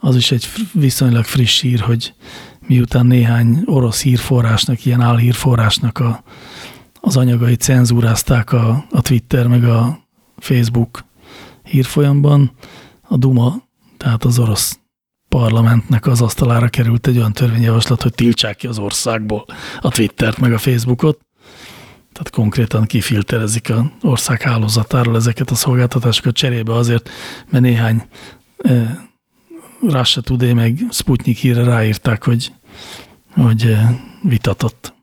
S2: az is egy viszonylag friss hír, hogy miután néhány orosz hírforrásnak, ilyen álhírforrásnak a, az anyagait cenzúrázták a, a Twitter meg a Facebook hírfolyamban, a Duma, tehát az orosz parlamentnek az asztalára került egy olyan törvényjavaslat, hogy tiltsák ki az országból a Twittert meg a Facebookot. Tehát konkrétan kifilterezik az ország hálózatáról ezeket a szolgáltatásokat cserébe azért, mert néhány eh, Russia Today meg Sputnik híre ráírták, hogy, hogy eh, vitatott.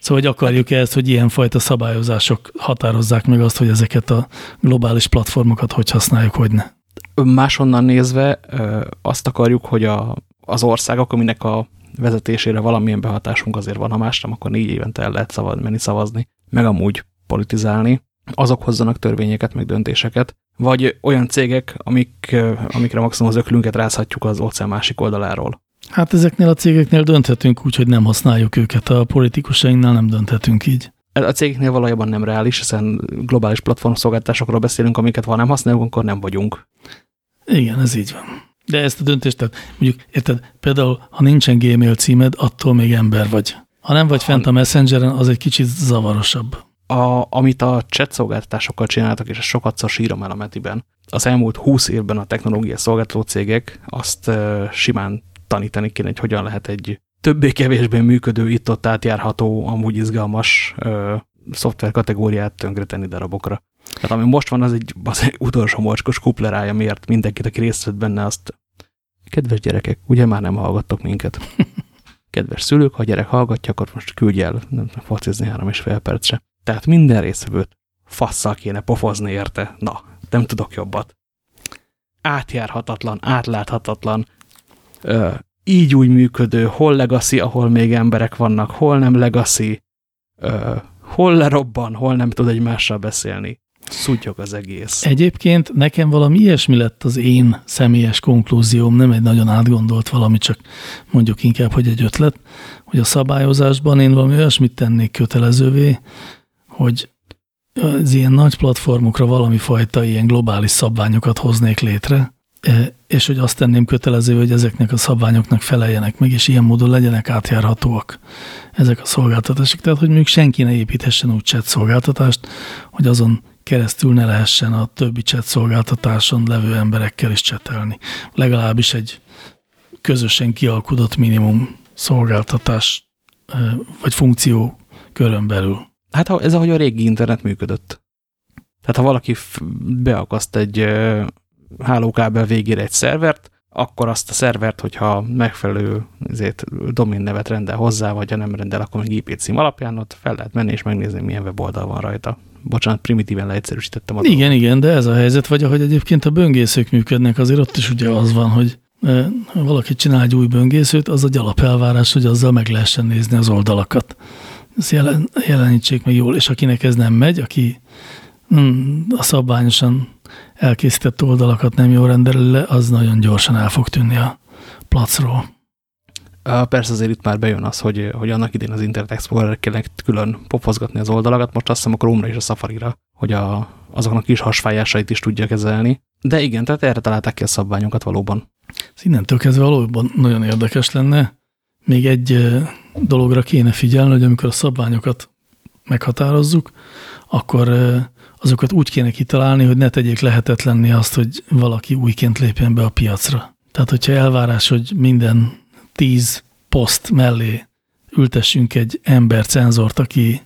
S2: Szóval, hogy akarjuk-e ezt, hogy ilyenfajta szabályozások határozzák meg azt, hogy ezeket a globális platformokat hogy használjuk, hogy ne?
S1: Máshonnan nézve azt akarjuk, hogy a, az országok, aminek a vezetésére valamilyen behatásunk azért van, ha más nem, akkor négy évente el lehet szavad, menni szavazni, meg amúgy politizálni, azok hozzanak törvényeket, meg döntéseket, vagy olyan cégek, amik, amikre maximum az öklünket rázhatjuk az óceán másik oldaláról.
S2: Hát ezeknél a cégeknél dönthetünk úgy, hogy nem használjuk őket, a politikusainknál nem dönthetünk így.
S1: A cégeknél valójában nem reális, hiszen globális platformszolgáltatásokról beszélünk, amiket ha nem használjuk, akkor nem vagyunk.
S2: Igen, ez így van. De ezt a döntést, tehát mondjuk, érted, például, ha nincsen Gmail címed, attól még ember vagy. Ha nem vagy ha... fent a Messengeren, az egy kicsit zavarosabb.
S1: A, amit a chat szolgáltatásokkal csináltak, és ezt sokatszor sírom el a Metiben, az elmúlt 20 évben a technológia szolgáltató cégek azt uh, simán tanítani kéne, hogy hogyan lehet egy többé-kevésbé működő, itt-ott átjárható, amúgy izgalmas uh, szoftver kategóriát tönkretenni darabokra. Tehát ami most van, az egy, az egy utolsó mocskos kuplerája, miért mindenkit, aki részt vett benne, azt kedves gyerekek, ugye már nem hallgattok minket. Kedves szülők, ha a gyerek hallgatja, akkor most küldj el, nem focizni három és fél percre. Tehát minden részvevőt fasszal kéne pofozni érte. Na, nem tudok jobbat. Átjárhatatlan, átláthatatlan, ö, így úgy működő, hol legacy, ahol még emberek vannak, hol nem legacy, ö, hol lerobban, hol nem tud egymással beszélni. Szúgyog az egész.
S2: Egyébként nekem valami ilyesmi lett az én személyes konklúzióm, nem egy nagyon átgondolt valami, csak mondjuk inkább, hogy egy ötlet, hogy a szabályozásban én valami olyasmit tennék kötelezővé, hogy az ilyen nagy platformokra valami fajta ilyen globális szabványokat hoznék létre, és hogy azt tenném kötelező, hogy ezeknek a szabványoknak feleljenek meg, és ilyen módon legyenek átjárhatóak ezek a szolgáltatások. Tehát, hogy mondjuk senki ne építhessen úgy chat szolgáltatást, hogy azon keresztül ne lehessen a többi chat szolgáltatáson levő emberekkel is csetelni. Legalábbis egy közösen kialkudott minimum szolgáltatás vagy funkció körön belül.
S1: Hát ez ahogy a régi internet működött. Tehát ha valaki beakaszt egy hálókábel végére egy szervert, akkor azt a szervert, hogyha megfelelő ezért, domain nevet rendel hozzá, vagy ha nem rendel, akkor meg IP cím alapján ott fel lehet menni és megnézni, milyen weboldal van rajta. Bocsánat, primitíven leegyszerűsítettem. A
S2: igen, dolgot. igen, de ez a helyzet, vagy ahogy egyébként a böngészők működnek, azért ott is ugye az van, hogy ha valaki csinál egy új böngészőt, az egy alapelvárás, hogy azzal meg lehessen nézni az oldalakat. Ezt jelen, jelenítsék meg jól, és akinek ez nem megy, aki mm, a szabványosan elkészített oldalakat nem jól rendel le, az nagyon gyorsan el fog tűnni a placról.
S1: Persze azért itt már bejön az, hogy, hogy annak idén az Internet Explorer kellett külön popozgatni az oldalakat, most azt hiszem a Chrome-ra és a Safari-ra, hogy a, azoknak kis hasfájásait is tudja kezelni. De igen, tehát erre találták ki a szabványokat valóban.
S2: Ez innentől kezdve valóban nagyon érdekes lenne. Még egy dologra kéne figyelni, hogy amikor a szabványokat meghatározzuk, akkor azokat úgy kéne kitalálni, hogy ne tegyék lehetetlenni azt, hogy valaki újként lépjen be a piacra. Tehát, hogyha elvárás, hogy minden tíz poszt mellé ültessünk egy ember cenzort, aki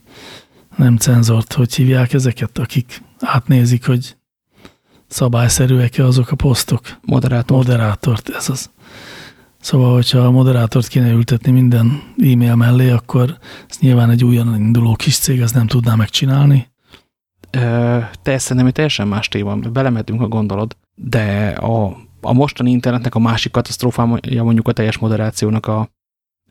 S2: nem cenzort, hogy hívják ezeket, akik átnézik, hogy szabályszerűek-e azok a posztok.
S1: Moderátort.
S2: Moderátort, ez az. Szóval, hogyha a moderátort kéne ültetni minden e-mail mellé, akkor ez nyilván egy újon induló kis cég, ez nem tudná megcsinálni.
S1: Te szerintem teljesen más téma, belemetünk, a gondolod, de a, a mostani internetnek a másik katasztrófája mondjuk a teljes moderációnak a,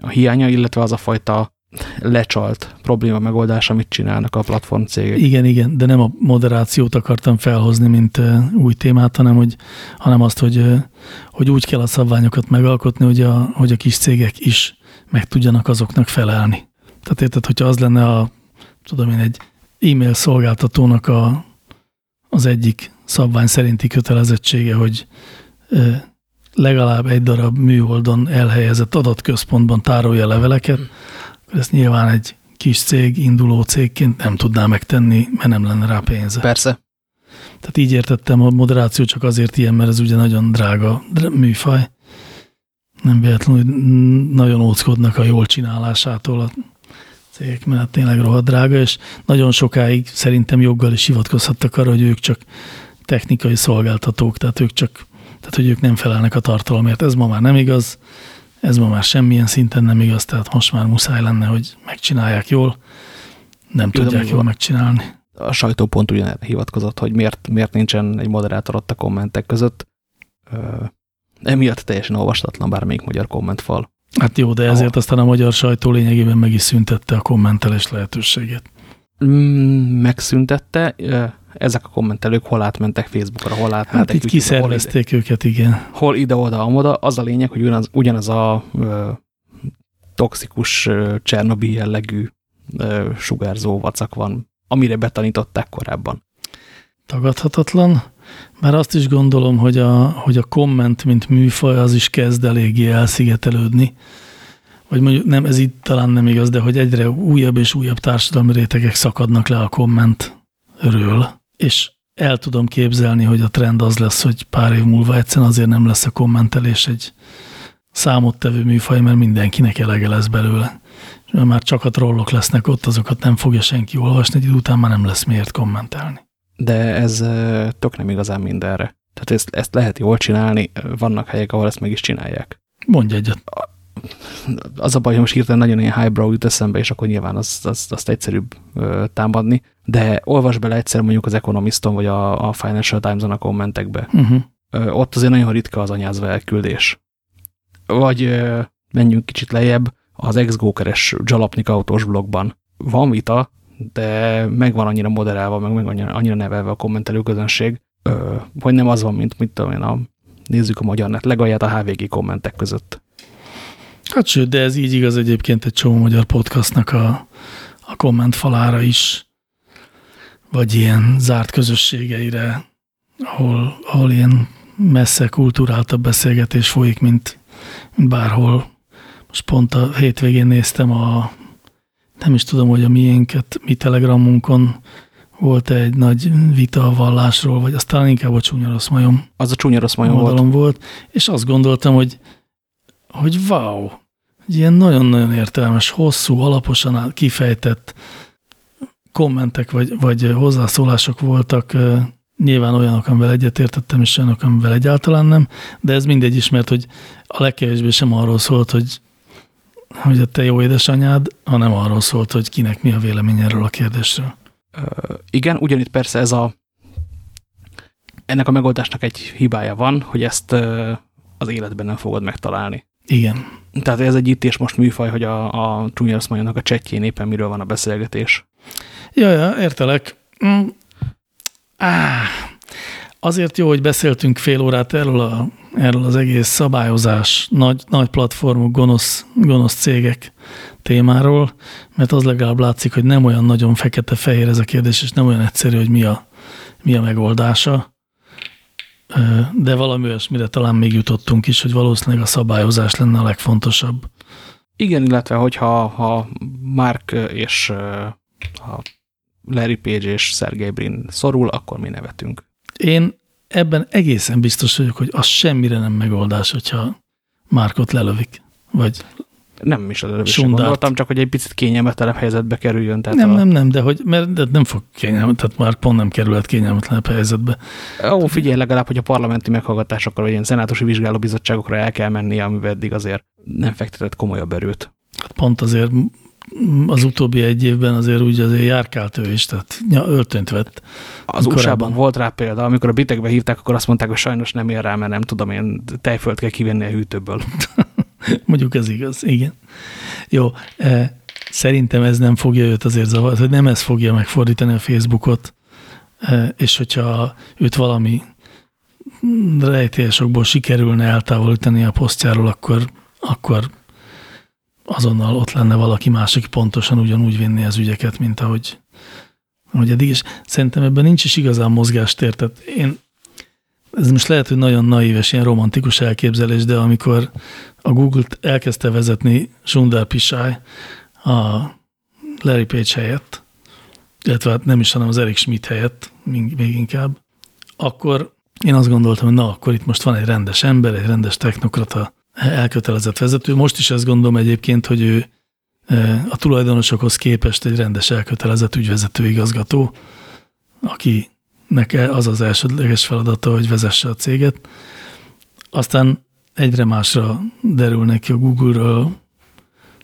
S1: a hiánya, illetve az a fajta lecsalt probléma megoldás, amit csinálnak a platform cégek.
S2: Igen, igen, de nem a moderációt akartam felhozni, mint új témát, hanem, hogy, hanem azt, hogy, hogy úgy kell a szabványokat megalkotni, hogy a, hogy a kis cégek is meg tudjanak azoknak felelni. Tehát érted, hogyha az lenne a, tudom én, egy e-mail szolgáltatónak a, az egyik szabvány szerinti kötelezettsége, hogy legalább egy darab műholdon elhelyezett adatközpontban tárolja leveleket, ezt nyilván egy kis cég, induló cégként nem tudná megtenni, mert nem lenne rá pénze.
S1: Persze.
S2: Tehát így értettem, a moderáció csak azért ilyen, mert ez ugye nagyon drága műfaj. Nem véletlenül, hogy nagyon óckodnak a jól csinálásától a cégek, mert tényleg rohadt drága, és nagyon sokáig szerintem joggal is hivatkozhattak arra, hogy ők csak technikai szolgáltatók, tehát ők csak, tehát hogy ők nem felelnek a tartalomért. Ez ma már nem igaz ez ma már semmilyen szinten nem igaz, tehát most már muszáj lenne, hogy megcsinálják jól, nem Jó, tudják jól megcsinálni.
S1: A sajtó pont ugyanerre hivatkozott, hogy miért, miért nincsen egy moderátor ott a kommentek között. Ö, emiatt teljesen olvastatlan bármelyik magyar kommentfal.
S2: Hát jó, de ezért aztán a magyar sajtó lényegében meg is szüntette a kommentelés lehetőségét.
S1: Mm, megszüntette ezek a kommentelők hol átmentek Facebookra, hol átmentek
S2: Hát itt kiszervezték hol őket, igen.
S1: Hol ide-oda, amoda. Az a lényeg, hogy ugyanaz, ugyanaz a ö, toxikus ö, Csernobi jellegű ö, sugárzó vacak van, amire betanították korábban.
S2: Tagadhatatlan, mert azt is gondolom, hogy a, hogy a komment, mint műfaj, az is kezd eléggé elszigetelődni. vagy mondjuk nem, ez itt talán nem igaz, de hogy egyre újabb és újabb társadalmi rétegek szakadnak le a kommentről, és el tudom képzelni, hogy a trend az lesz, hogy pár év múlva egyszerűen azért nem lesz a kommentelés egy számottevő műfaj, mert mindenkinek elege lesz belőle. És már csak a trollok lesznek ott, azokat nem fogja senki olvasni, egy után már nem lesz miért kommentelni.
S1: De ez tök nem igazán mindenre. Tehát ezt, ezt lehet jól csinálni, vannak helyek, ahol ezt meg is csinálják.
S2: Mondj egyet.
S1: Az a baj, hogy most hirtelen nagyon ilyen highbrow jut eszembe, és akkor nyilván az, az, azt egyszerűbb támadni. De olvas bele egyszer mondjuk az Economiston, vagy a, a Financial Times-on a kommentekbe. Uh
S2: -huh.
S1: ö, ott azért nagyon ritka az anyázva elküldés. Vagy menjünk kicsit lejjebb, az ex-gókeres Jalapnik autós blogban. Van vita, de meg van annyira moderálva, meg, meg annyira, annyira nevelve a kommentelő közönség, hogy nem az van, mint mit tudom én, a, nézzük a magyar net legalját a HVG kommentek között.
S2: Hát sőt, de ez így igaz egyébként egy csomó magyar podcastnak a, a kommentfalára is, vagy ilyen zárt közösségeire, ahol, ahol ilyen messze kulturáltabb beszélgetés folyik, mint, mint bárhol. Most pont a hétvégén néztem a, nem is tudom, hogy a miénket, mi telegramunkon volt egy nagy vita a vallásról, vagy aztán inkább a csúnya rossz majom.
S1: Az a csúnya rossz majom volt.
S2: volt. És azt gondoltam, hogy, hogy wow, egy ilyen nagyon-nagyon értelmes, hosszú, alaposan kifejtett kommentek vagy, vagy hozzászólások voltak, nyilván olyanok, amivel egyetértettem, és olyanok, amivel egyáltalán nem, de ez mindegy is, mert hogy a legkevésbé sem arról szólt, hogy, hogy a te jó édesanyád, hanem arról szólt, hogy kinek mi a vélemény erről a kérdésről.
S1: Igen, ugyanitt persze ez a ennek a megoldásnak egy hibája van, hogy ezt az életben nem fogod megtalálni.
S2: Igen.
S1: Tehát ez egy itt és most műfaj, hogy a, a Junior Smajonnak a csetjén éppen miről van a beszélgetés.
S2: Ja, ja, értelek. Mm. Á, azért jó, hogy beszéltünk fél órát erről, a, erről az egész szabályozás, nagy, nagy platformok, gonosz, gonosz cégek témáról, mert az legalább látszik, hogy nem olyan nagyon fekete-fehér ez a kérdés, és nem olyan egyszerű, hogy mi a, mi a megoldása. De valami olyasmire talán még jutottunk is, hogy valószínűleg a szabályozás lenne a legfontosabb.
S1: Igen, illetve hogyha ha Mark és a Larry Page és Sergey Brin szorul, akkor mi nevetünk.
S2: Én ebben egészen biztos vagyok, hogy az semmire nem megoldás, hogyha Markot lelövik, vagy
S1: nem is előbb gondoltam, csak hogy egy picit kényelmetlenebb helyzetbe kerüljön. Tehát
S2: nem,
S1: a...
S2: nem, nem, de hogy mert de nem fog kényelmet, tehát már pont nem kerülhet kényelmetlenebb helyzetbe.
S1: Ó, figyelj legalább, hogy a parlamenti meghallgatásokra, vagy ilyen szenátusi vizsgálóbizottságokra el kell menni, amivel eddig azért nem fektetett komolyabb erőt.
S2: Hát pont azért az utóbbi egy évben azért úgy azért járkált ő is, tehát ja, öltönyt vett.
S1: Az usa volt rá példa, amikor a bitekbe hívták, akkor azt mondták, hogy sajnos nem ér rá, mert nem tudom, én tejfölt kell kivenni a hűtőből.
S2: Mondjuk ez igaz, igen. Jó, eh, szerintem ez nem fogja őt azért zavarni, hogy nem ez fogja megfordítani a Facebookot, eh, és hogyha őt valami rejtélyesokból sikerülne eltávolítani a posztjáról, akkor, akkor azonnal ott lenne valaki más, aki pontosan ugyanúgy vinni az ügyeket, mint ahogy, ahogy eddig is. Szerintem ebben nincs is igazán mozgástér. Tehát én, ez most lehet, hogy nagyon naív és ilyen romantikus elképzelés, de amikor a Google-t elkezdte vezetni Sundar Pichai a Larry Page helyett, illetve hát nem is, hanem az Eric Schmidt helyett, még inkább, akkor én azt gondoltam, hogy na, akkor itt most van egy rendes ember, egy rendes technokrata, elkötelezett vezető. Most is ezt gondolom egyébként, hogy ő e, a tulajdonosokhoz képest egy rendes elkötelezett ügyvezető igazgató, akinek az az elsődleges feladata, hogy vezesse a céget. Aztán egyre másra derülnek ki a Google-ről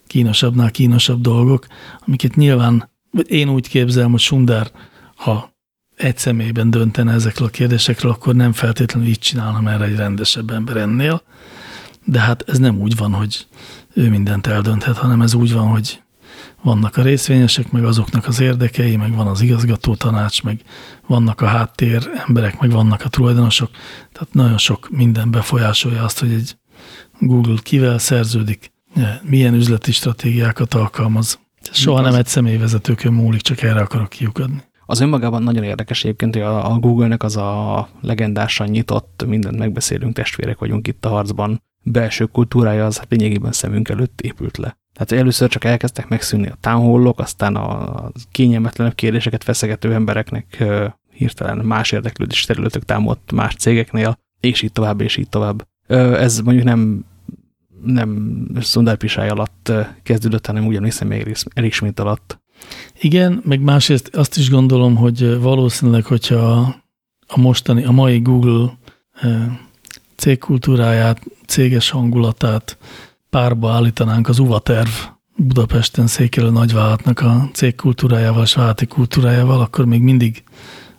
S2: kínosabbnál kínosabb dolgok, amiket nyilván, vagy én úgy képzelem, hogy Sundar, ha egy személyben döntene ezekről a kérdésekről, akkor nem feltétlenül így csinálna, mert egy rendesebb ember ennél. De hát ez nem úgy van, hogy ő mindent eldönthet, hanem ez úgy van, hogy vannak a részvényesek, meg azoknak az érdekei, meg van az igazgató tanács, meg vannak a háttér emberek, meg vannak a tulajdonosok. Tehát nagyon sok minden befolyásolja azt, hogy egy Google kivel szerződik, milyen üzleti stratégiákat alkalmaz. Soha nem egy személyvezetőkön múlik, csak erre akarok kiukadni.
S1: Az önmagában nagyon érdekes egyébként, hogy a, Google-nek az a legendásan nyitott, mindent megbeszélünk, testvérek vagyunk itt a harcban belső kultúrája az hát lényegében szemünk előtt épült le. Tehát először csak elkezdtek megszűnni a townhallok, aztán a kényelmetlenebb kérdéseket feszegető embereknek hirtelen más érdeklődés területek támadt más cégeknél, és így tovább, és így tovább. Ez mondjuk nem, nem Sundar alatt kezdődött, hanem ugyanis még Eric Schmidt alatt.
S2: Igen, meg másrészt azt is gondolom, hogy valószínűleg, hogyha a mostani, a mai Google cégkultúráját, céges hangulatát párba állítanánk az UVA terv Budapesten székelő nagyvállalatnak a cégkultúrájával, és vállalati kultúrájával, akkor még mindig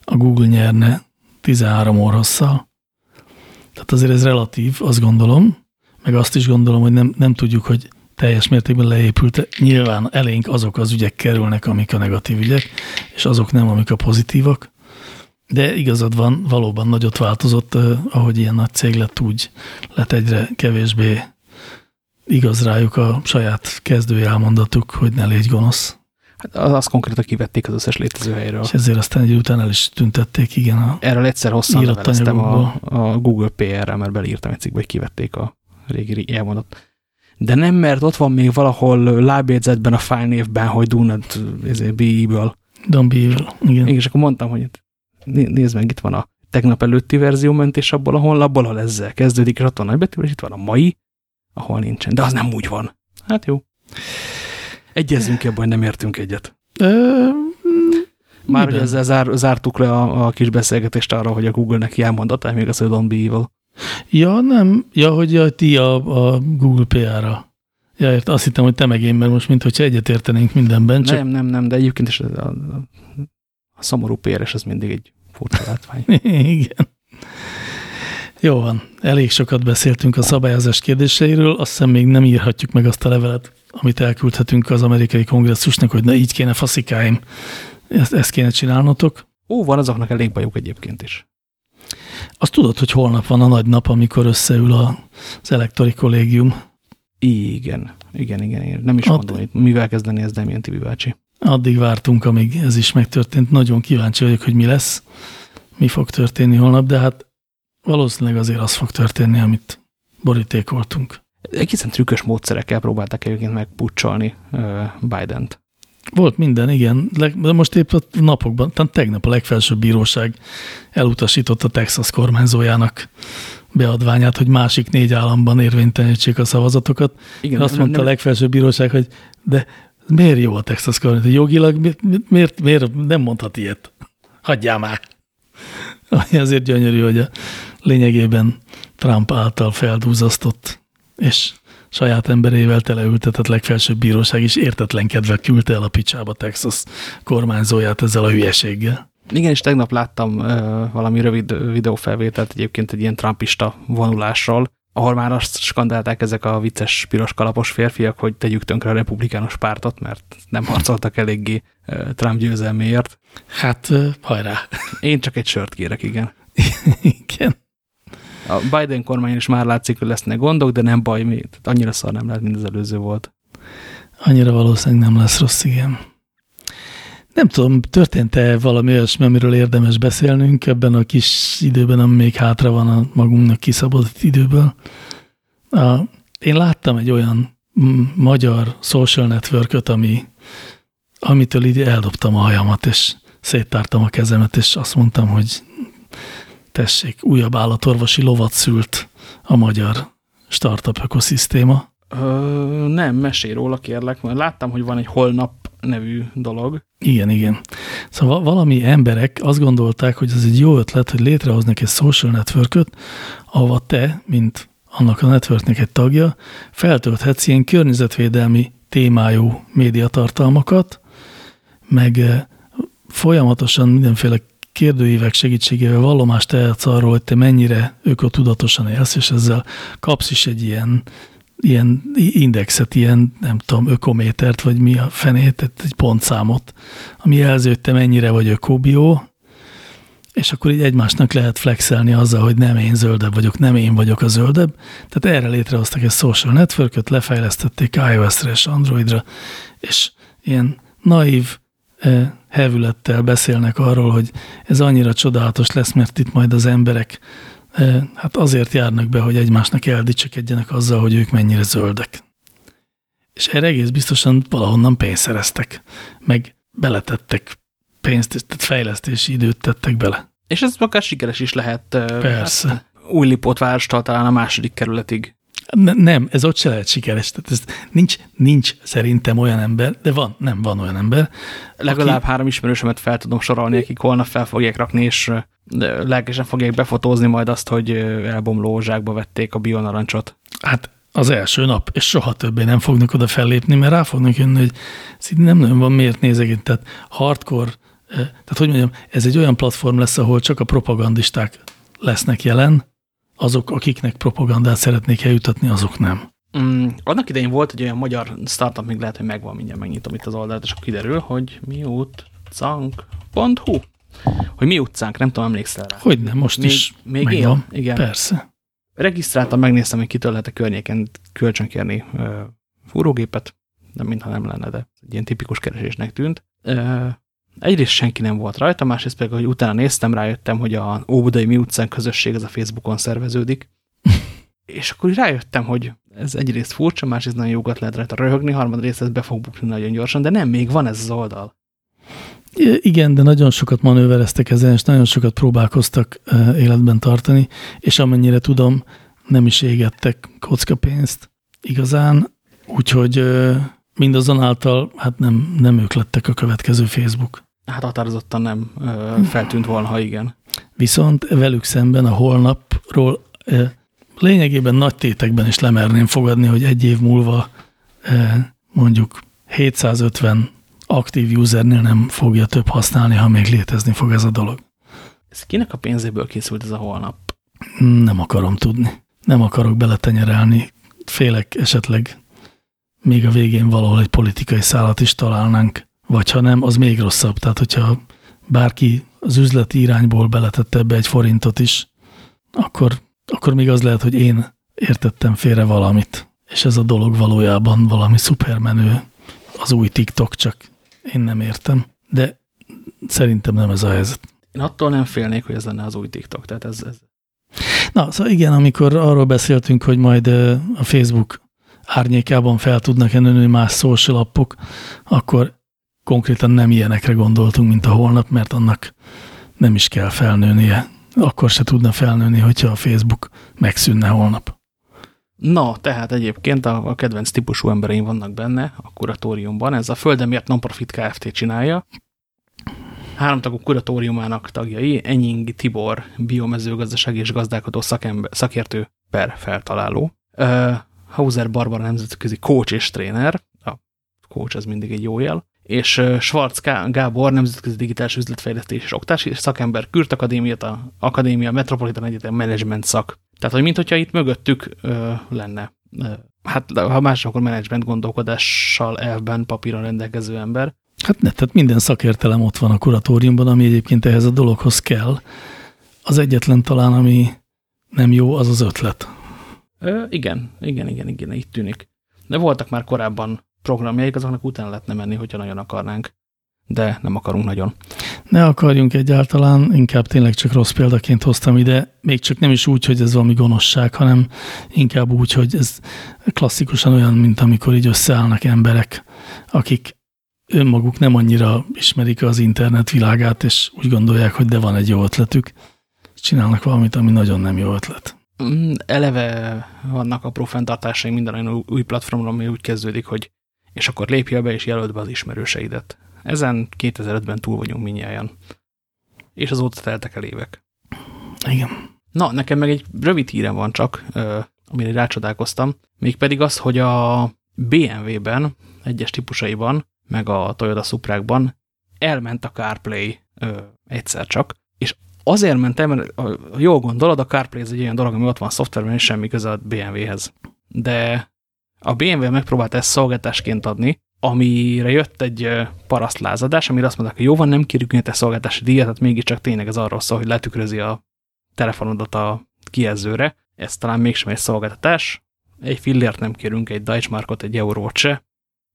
S2: a Google nyerne 13 órasszal. Tehát azért ez relatív, azt gondolom, meg azt is gondolom, hogy nem, nem tudjuk, hogy teljes mértékben leépült. Nyilván elénk azok az ügyek kerülnek, amik a negatív ügyek, és azok nem, amik a pozitívak. De igazad van, valóban nagyot változott, ahogy ilyen nagy cég lett, úgy lett egyre kevésbé igaz rájuk a saját kezdői elmondatuk, hogy ne légy gonosz.
S1: Hát azt konkrétan kivették az összes létező helyről.
S2: És ezért aztán egy után el is tüntették, igen. A
S1: Erről egyszer hosszan leveleztem a, a Google PR-re, mert beleírtam egy cikkbe, hogy kivették a régi elmondat. De nem, mert ott van még valahol lábjegyzetben a fájlnévben, hogy do not be evil.
S2: Don't be evil, igen.
S1: És akkor mondtam, hogy nézd meg, itt van a tegnap előtti verzió mentés abból a honlapból, ahol ezzel kezdődik, és ott van nagybetű, és itt van a mai, ahol nincsen. De az nem úgy van. Hát jó. Egyezünk ebben, hogy nem értünk egyet. Ö, Már hogy ezzel zár, zártuk le a, a kis beszélgetést arra, hogy a Google-nek elmondatál még az, hogy don't be evil.
S2: Ja, nem. Ja, hogy ja, ti a, a Google PR-ra. Ja, ért, azt hittem, hogy te meg én, mert most mint hogyha egyetértenénk mindenben.
S1: Csak... Nem, nem, nem, de egyébként is a, a, a szomorú PR-es az mindig egy furcsa látvány.
S2: Igen. Jó van, elég sokat beszéltünk a szabályozás kérdéseiről, azt hiszem még nem írhatjuk meg azt a levelet, amit elküldhetünk az amerikai kongresszusnak, hogy na így kéne faszikáim, ezt, ezt kéne csinálnotok.
S1: Ó, van azoknak elég bajuk egyébként is.
S2: Azt tudod, hogy holnap van a nagy nap, amikor összeül az elektori kollégium.
S1: Igen, igen, igen, igen. Nem is Ad... mondom, hogy mivel kezdeni ez Demien Tibi bácsi.
S2: Addig vártunk, amíg ez is megtörtént. Nagyon kíváncsi vagyok, hogy mi lesz, mi fog történni holnap, de hát valószínűleg azért az fog történni, amit borítékoltunk.
S1: Egészen trükkös módszerekkel próbálták egyébként megpucsolni Biden-t.
S2: Volt minden, igen. De most épp a napokban, tehát tegnap a legfelsőbb bíróság elutasította Texas kormányzójának beadványát, hogy másik négy államban érvénytelenítsék a szavazatokat. Igen, Azt mondta nem, a legfelsőbb bíróság, hogy de miért jó a Texas kormányzó? Jogilag miért, miért, miért nem mondhat ilyet? Hagyjál már! Ami azért gyönyörű, hogy a lényegében Trump által feldúzasztott és saját emberével teleültetett legfelsőbb bíróság is értetlenkedve küldte el a picsába Texas kormányzóját ezzel a hülyeséggel.
S1: Igen, és tegnap láttam uh, valami rövid videófelvételt egyébként egy ilyen trumpista vonulásról, ahol már azt skandálták ezek a vicces piros kalapos férfiak, hogy tegyük tönkre a republikánus pártot, mert nem harcoltak eléggé Trump győzelméért.
S2: Hát, hajrá!
S1: Én csak egy sört kérek, igen.
S2: igen.
S1: A Biden kormány is már látszik, hogy lesznek gondok, de nem baj, annyira szar nem lehet, mint az előző volt.
S2: Annyira valószínűleg nem lesz rossz, igen. Nem tudom, történt-e valami olyasmi, amiről érdemes beszélnünk ebben a kis időben, ami még hátra van a magunknak kiszabadott időből. A, én láttam egy olyan magyar social network ami, amitől így eldobtam a hajamat, és széttártam a kezemet, és azt mondtam, hogy tessék, újabb állatorvosi lovat szült a magyar startup ökoszisztéma.
S1: Ö, nem, mesélj róla kérlek, mert láttam, hogy van egy holnap nevű dolog.
S2: Igen, igen. Szóval valami emberek azt gondolták, hogy ez egy jó ötlet, hogy létrehoznak egy social network ahova te, mint annak a networknek egy tagja, feltölthetsz ilyen környezetvédelmi témájú médiatartalmakat, meg folyamatosan mindenféle kérdőívek segítségével vallomást tehetsz arról, hogy te mennyire ökotudatosan élsz, és ezzel kapsz is egy ilyen, ilyen indexet, ilyen nem tudom, ökométert, vagy mi a fenét, egy pontszámot, ami jelzi, te mennyire vagy ökobió, és akkor így egymásnak lehet flexelni azzal, hogy nem én zöldebb vagyok, nem én vagyok a zöldebb. Tehát erre létrehoztak egy social network lefejlesztették iOS-re és Androidra, és ilyen naív, hevülettel beszélnek arról, hogy ez annyira csodálatos lesz, mert itt majd az emberek hát azért járnak be, hogy egymásnak eldicsekedjenek azzal, hogy ők mennyire zöldek. És erre egész biztosan valahonnan pénzt szereztek, meg beletettek pénzt, tehát fejlesztési időt tettek bele.
S1: És ez akár sikeres is lehet.
S2: Persze. Hát,
S1: új Lipót várostól talán a második kerületig.
S2: Ne, nem, ez ott se lehet sikeres. Tehát ez nincs, nincs szerintem olyan ember, de van, nem van olyan ember.
S1: Legalább aki... három ismerősömet fel tudom sorolni, akik holnap fel fogják rakni, és lelkesen fogják befotózni majd azt, hogy elbomló zsákba vették a bionarancsot.
S2: Hát az első nap, és soha többé nem fognak oda fellépni, mert rá fognak jönni, hogy nem nagyon van miért nézegét. Tehát hardcore, tehát hogy mondjam, ez egy olyan platform lesz, ahol csak a propagandisták lesznek jelen, azok, akiknek propagandát szeretnék eljutatni, azok nem.
S1: Mm, annak idején volt egy olyan magyar startup, még lehet, hogy megvan, mindjárt megnyitom itt az oldalt, és akkor kiderül, hogy mi utcánk.hu hogy mi utcánk, nem tudom, emlékszel rá.
S2: Hogy nem, most még, is
S1: még megvan. Él? Igen.
S2: Persze.
S1: Regisztráltam, megnéztem, hogy kitől lehet a környéken kölcsönkérni uh, fúrógépet, nem mintha nem lenne, de egy ilyen tipikus keresésnek tűnt. Uh, egyrészt senki nem volt rajta, másrészt pedig, hogy utána néztem, rájöttem, hogy a Óbudai Mi utcán közösség az a Facebookon szerveződik. és akkor rájöttem, hogy ez egyrészt furcsa, másrészt nagyon jókat lehet rajta röhögni, harmadrészt ez be fog bukni nagyon gyorsan, de nem, még van ez az oldal.
S2: Igen, de nagyon sokat manővereztek ezen, és nagyon sokat próbálkoztak életben tartani, és amennyire tudom, nem is égettek kockapénzt igazán, úgyhogy mindazonáltal hát nem, nem ők lettek a következő Facebook.
S1: Hát határozottan nem feltűnt volna, ha igen.
S2: Viszont velük szemben a holnapról lényegében nagy tétekben is lemerném fogadni, hogy egy év múlva mondjuk 750 aktív usernél nem fogja több használni, ha még létezni fog ez a dolog.
S1: Ez kinek a pénzéből készült ez a holnap?
S2: Nem akarom tudni. Nem akarok beletenyerelni. Félek esetleg még a végén valahol egy politikai szállat is találnánk. Vagy ha nem, az még rosszabb. Tehát, hogyha bárki az üzleti irányból beletette ebbe egy forintot is, akkor, akkor még az lehet, hogy én értettem félre valamit. És ez a dolog valójában valami szupermenő, az új TikTok, csak én nem értem, de szerintem nem ez a helyzet.
S1: Én attól nem félnék, hogy ez lenne az új TikTok, tehát ez... ez...
S2: Na, szóval igen, amikor arról beszéltünk, hogy majd a Facebook árnyékában fel tudnak nőni más social appok, akkor konkrétan nem ilyenekre gondoltunk, mint a holnap, mert annak nem is kell felnőnie. Akkor se tudna felnőni, hogyha a Facebook megszűnne holnap.
S1: Na, tehát egyébként a, a kedvenc típusú embereim vannak benne a kuratóriumban. Ez a Földemért Nonprofit Kft. csinálja. Háromtagú kuratóriumának tagjai Enyingi Tibor, biomezőgazdaság és gazdálkodó szakember, szakértő per feltaláló. Uh, Hauser Barbara nemzetközi coach és tréner. A coach az mindig egy jó jel. És Schwarz Gábor nemzetközi digitális üzletfejlesztés és oktatási szakember, Kürt Akadémia, Akadémia, Metropolitan Egyetem Management szak tehát, hogy mint hogyha itt mögöttük ö, lenne. Hát, ha más, akkor menedzsment gondolkodással elvben papíron rendelkező ember.
S2: Hát ne, tehát minden szakértelem ott van a kuratóriumban, ami egyébként ehhez a dologhoz kell. Az egyetlen talán, ami nem jó, az az ötlet.
S1: Ö, igen, igen, igen, igen, így tűnik. De voltak már korábban programjaik, azoknak utána lehetne menni, hogyha nagyon akarnánk de nem akarunk nagyon.
S2: Ne akarjunk egyáltalán, inkább tényleg csak rossz példaként hoztam ide, még csak nem is úgy, hogy ez valami gonoszság, hanem inkább úgy, hogy ez klasszikusan olyan, mint amikor így összeállnak emberek, akik önmaguk nem annyira ismerik az internet világát, és úgy gondolják, hogy de van egy jó ötletük, csinálnak valamit, ami nagyon nem jó ötlet.
S1: Mm, eleve vannak a fenntartásai minden olyan új platformon, ami úgy kezdődik, hogy és akkor lépjél be és jelöld be az ismerőseidet. Ezen 2005-ben túl vagyunk minnyáján. És azóta teltek el évek.
S2: Igen.
S1: Na, nekem meg egy rövid hírem van csak, amire rácsodálkoztam, mégpedig az, hogy a BMW-ben, egyes típusaiban, meg a Toyota Suprákban elment a CarPlay ö, egyszer csak, és azért ment el, mert ha jól gondolod, a CarPlay ez egy olyan dolog, ami ott van a szoftverben, és semmi köze a BMW-hez. De a BMW megpróbált ezt szolgáltásként adni, amire jött egy parasztlázadás, amire azt mondták, hogy jó van, nem kérjük te szolgáltási díjat, tehát mégiscsak tényleg ez arról szól, hogy letükrözi a telefonodat a kijelzőre. Ez talán mégsem egy szolgáltatás. Egy fillért nem kérünk, egy Deutschmarkot, egy eurót se.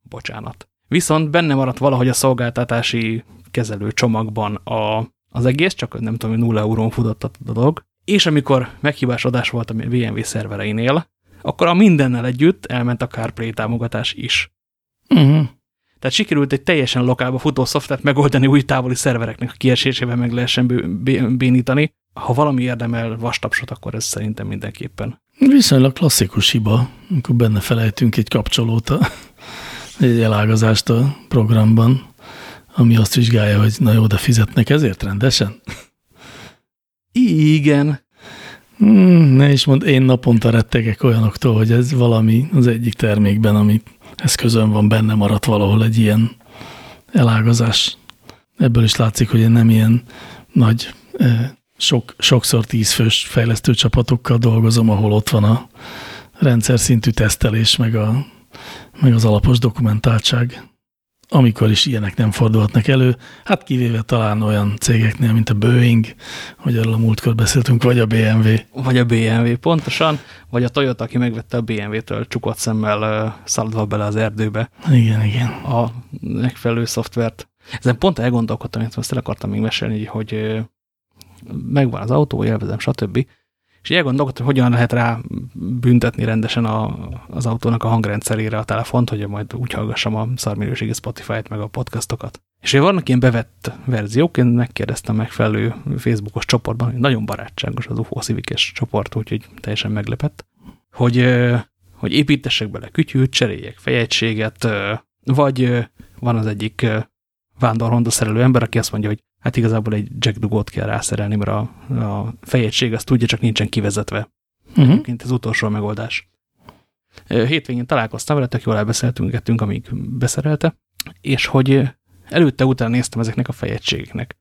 S1: Bocsánat. Viszont benne maradt valahogy a szolgáltatási kezelő csomagban a, az egész, csak nem tudom, hogy 0 eurón futott a dolog, és amikor meghibásodás volt a BMW szervereinél, akkor a mindennel együtt elment a CarPlay támogatás is.
S2: Uh -huh.
S1: Tehát sikerült egy teljesen lokálba futó szoftvert megoldani új távoli szervereknek a kiesésével meg lehessen bénítani. Ha valami érdemel vastapsot, akkor ez szerintem mindenképpen.
S2: Viszonylag klasszikus hiba, amikor benne felejtünk egy kapcsolót, a, egy elágazást a programban, ami azt vizsgálja, hogy na jó, de fizetnek ezért rendesen?
S1: Igen.
S2: Hmm, ne is mond, én naponta rettegek olyanoktól, hogy ez valami az egyik termékben, amit eszközön van, benne maradt valahol egy ilyen elágazás. Ebből is látszik, hogy én nem ilyen nagy, sok, sokszor tízfős fejlesztő csapatokkal dolgozom, ahol ott van a rendszer szintű tesztelés, meg, a, meg az alapos dokumentáltság amikor is ilyenek nem fordulhatnak elő, hát kivéve talán olyan cégeknél, mint a Boeing, hogy arról a múltkor beszéltünk, vagy a BMW.
S1: Vagy a BMW, pontosan, vagy a Toyota, aki megvette a BMW-től csukott szemmel szaladva bele az erdőbe.
S2: Igen, igen.
S1: A megfelelő szoftvert. Ezen pont elgondolkodtam, hogy ezt el akartam még mesélni, hogy megvan az autó, élvezem, stb. És elgondolkodtam, hogy hogyan lehet rá büntetni rendesen a, az autónak a hangrendszerére a telefont, hogy majd úgy hallgassam a szarminőségi Spotify-t, meg a podcastokat. És vannak ilyen bevett verziók, én megkérdeztem megfelelő Facebookos csoportban, hogy nagyon barátságos az UFO Civic csoport, úgyhogy teljesen meglepett, hogy, hogy építessek bele kütyűt, cseréljek fejegységet, vagy van az egyik vándor szerelő ember, aki azt mondja, hogy hát igazából egy jack dugót kell rászerelni, mert a, a fejegység azt tudja, csak nincsen kivezetve. Uh -huh. ez utolsó megoldás. Hétvégén találkoztam vele, tök jól elbeszéltünk, amíg beszerelte, és hogy előtte-utána néztem ezeknek a fejegységeknek.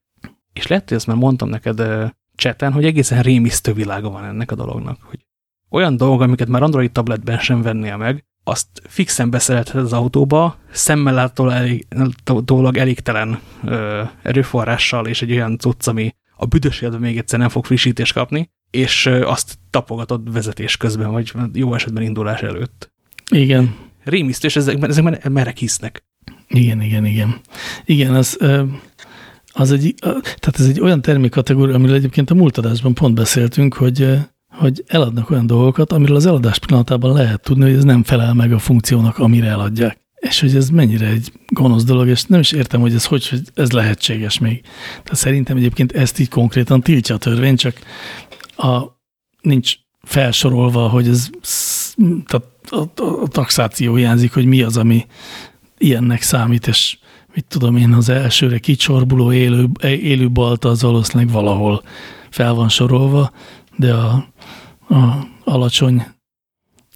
S1: És lehet, hogy ezt már mondtam neked cseten, hogy egészen rémisztő világa van ennek a dolognak, hogy olyan dolgok, amiket már Android tabletben sem vennél meg, azt fixen beszerelheted az autóba, szemmel látólag elégtelen ö, erőforrással, és egy olyan cucc, ami a büdös életben még egyszer nem fog frissítést kapni, és ö, azt tapogatod vezetés közben, vagy jó esetben indulás előtt.
S2: Igen.
S1: Rémisztő, és ezek, ezek merek hisznek.
S2: Igen, igen, igen. Igen, az, az egy, tehát ez egy olyan termékkategória, amiről egyébként a múlt adásban pont beszéltünk, hogy hogy eladnak olyan dolgokat, amiről az eladás pillanatában lehet tudni, hogy ez nem felel meg a funkciónak, amire eladják. És hogy ez mennyire egy gonosz dolog, és nem is értem, hogy ez hogy, hogy ez lehetséges még. Tehát szerintem egyébként ezt így konkrétan tiltja a törvény, csak a, nincs felsorolva, hogy ez tehát a, a, a taxáció hiányzik, hogy mi az, ami ilyennek számít, és mit tudom én, az elsőre kicsorbuló élő, élő balta az valószínűleg valahol fel van sorolva, de a, a alacsony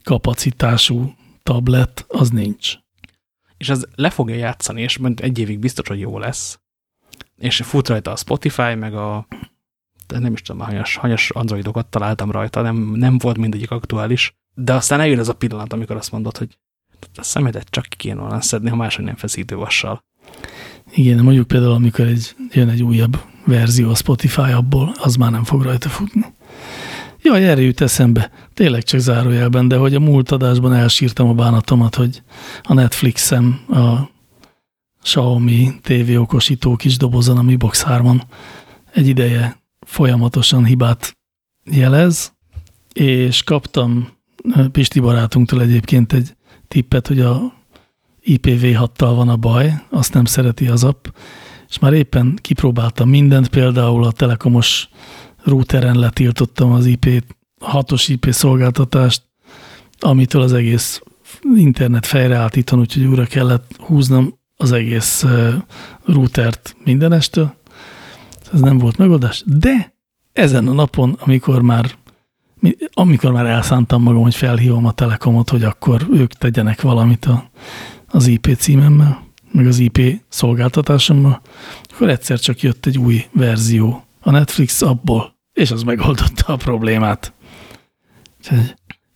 S2: kapacitású tablet az nincs.
S1: És az le fogja játszani, és egy évig biztos, hogy jó lesz. És fut rajta a Spotify, meg a nem is tudom, hanyas, hanyas androidokat találtam rajta, nem, nem volt mindegyik aktuális, de aztán eljön ez a pillanat, amikor azt mondod, hogy a szemedet csak ki kéne volna szedni, ha máshogy nem feszítővassal.
S2: Igen, mondjuk például, amikor egy, jön egy újabb verzió a Spotify abból, az már nem fog rajta futni. Jaj, erre jut eszembe, tényleg csak zárójelben, de hogy a múlt adásban elsírtam a bánatomat, hogy a Netflixem a Xiaomi TV okosító kis dobozon, a Mi Box 3-on egy ideje folyamatosan hibát jelez, és kaptam Pisti barátunktól egyébként egy tippet, hogy a IPv6-tal van a baj, azt nem szereti az app, és már éppen kipróbáltam mindent, például a telekomos routeren letiltottam az IP, hatos IP szolgáltatást, amitől az egész internet fejreállítan, úgyhogy újra kellett húznom az egész routert mindenestől. Ez nem volt megoldás, de ezen a napon, amikor már amikor már elszántam magam, hogy felhívom a Telekomot, hogy akkor ők tegyenek valamit a, az IP címemmel, meg az IP szolgáltatásommal, akkor egyszer csak jött egy új verzió a Netflix abból, és az megoldotta a problémát.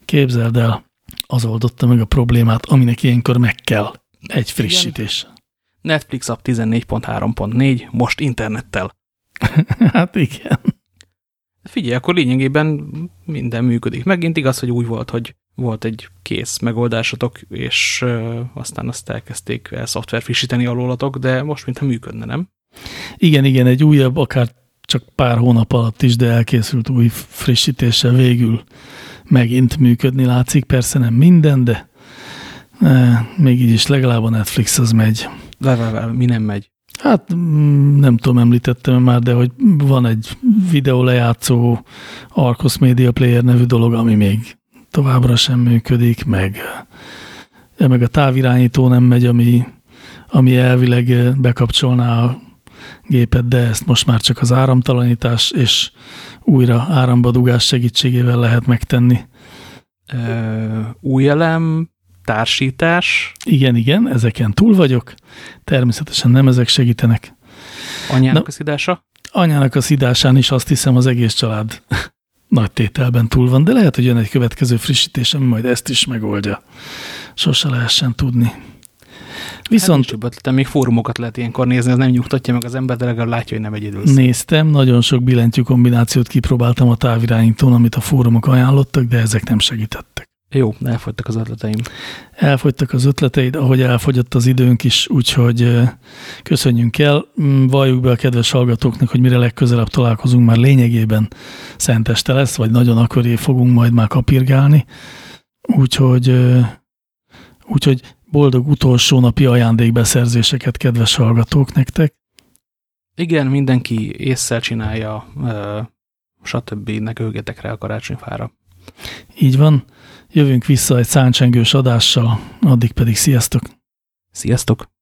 S2: Képzeld el, az oldotta meg a problémát, aminek ilyenkor meg kell. Egy frissítés. Igen.
S1: Netflix app 14.3.4, most internettel.
S2: hát igen.
S1: Figyelj, akkor lényegében minden működik. Megint igaz, hogy úgy volt, hogy volt egy kész megoldásotok, és uh, aztán azt elkezdték el szoftver frissíteni alólatok, de most mintha működne, nem?
S2: Igen, igen, egy újabb, akár csak pár hónap alatt is, de elkészült új frissítéssel végül megint működni látszik. Persze nem minden, de e, még így is legalább a Netflix az megy.
S1: Várj, várj, várj, mi nem megy?
S2: Hát mm, nem tudom, említettem már, de hogy van egy videó lejátszó Arcos Media Player nevű dolog, ami még továbbra sem működik, meg, meg a távirányító nem megy, ami, ami elvileg bekapcsolná a gépet, de ezt most már csak az áramtalanítás és újra árambadugás segítségével lehet megtenni.
S1: Ö, új elem, társítás.
S2: Igen, igen, ezeken túl vagyok. Természetesen nem ezek segítenek.
S1: Anyának Na, a szidása?
S2: Anyának a szidásán is azt hiszem az egész család nagy tételben túl van, de lehet, hogy jön egy következő frissítés, ami majd ezt is megoldja. Sose lehessen tudni.
S1: Viszont... Hát ötletem, még fórumokat lehet ilyenkor nézni, ez nem nyugtatja meg az ember, de legalább látja, hogy nem egyedül.
S2: Néztem, nagyon sok billentyű kombinációt kipróbáltam a távirányítón, amit a fórumok ajánlottak, de ezek nem segítettek.
S1: Jó, elfogytak az ötleteim.
S2: Elfogytak az ötleteid, ahogy elfogyott az időnk is, úgyhogy köszönjünk el. Mm, valljuk be a kedves hallgatóknak, hogy mire legközelebb találkozunk, már lényegében szenteste lesz, vagy nagyon aköré fogunk majd már kapirgálni. Úgyhogy, úgyhogy boldog utolsó napi ajándékbeszerzéseket, kedves hallgatók nektek.
S1: Igen, mindenki észszel csinálja, stb. ne rá a karácsonyfára.
S2: Így van. Jövünk vissza egy száncsengős adással, addig pedig sziasztok!
S1: Sziasztok!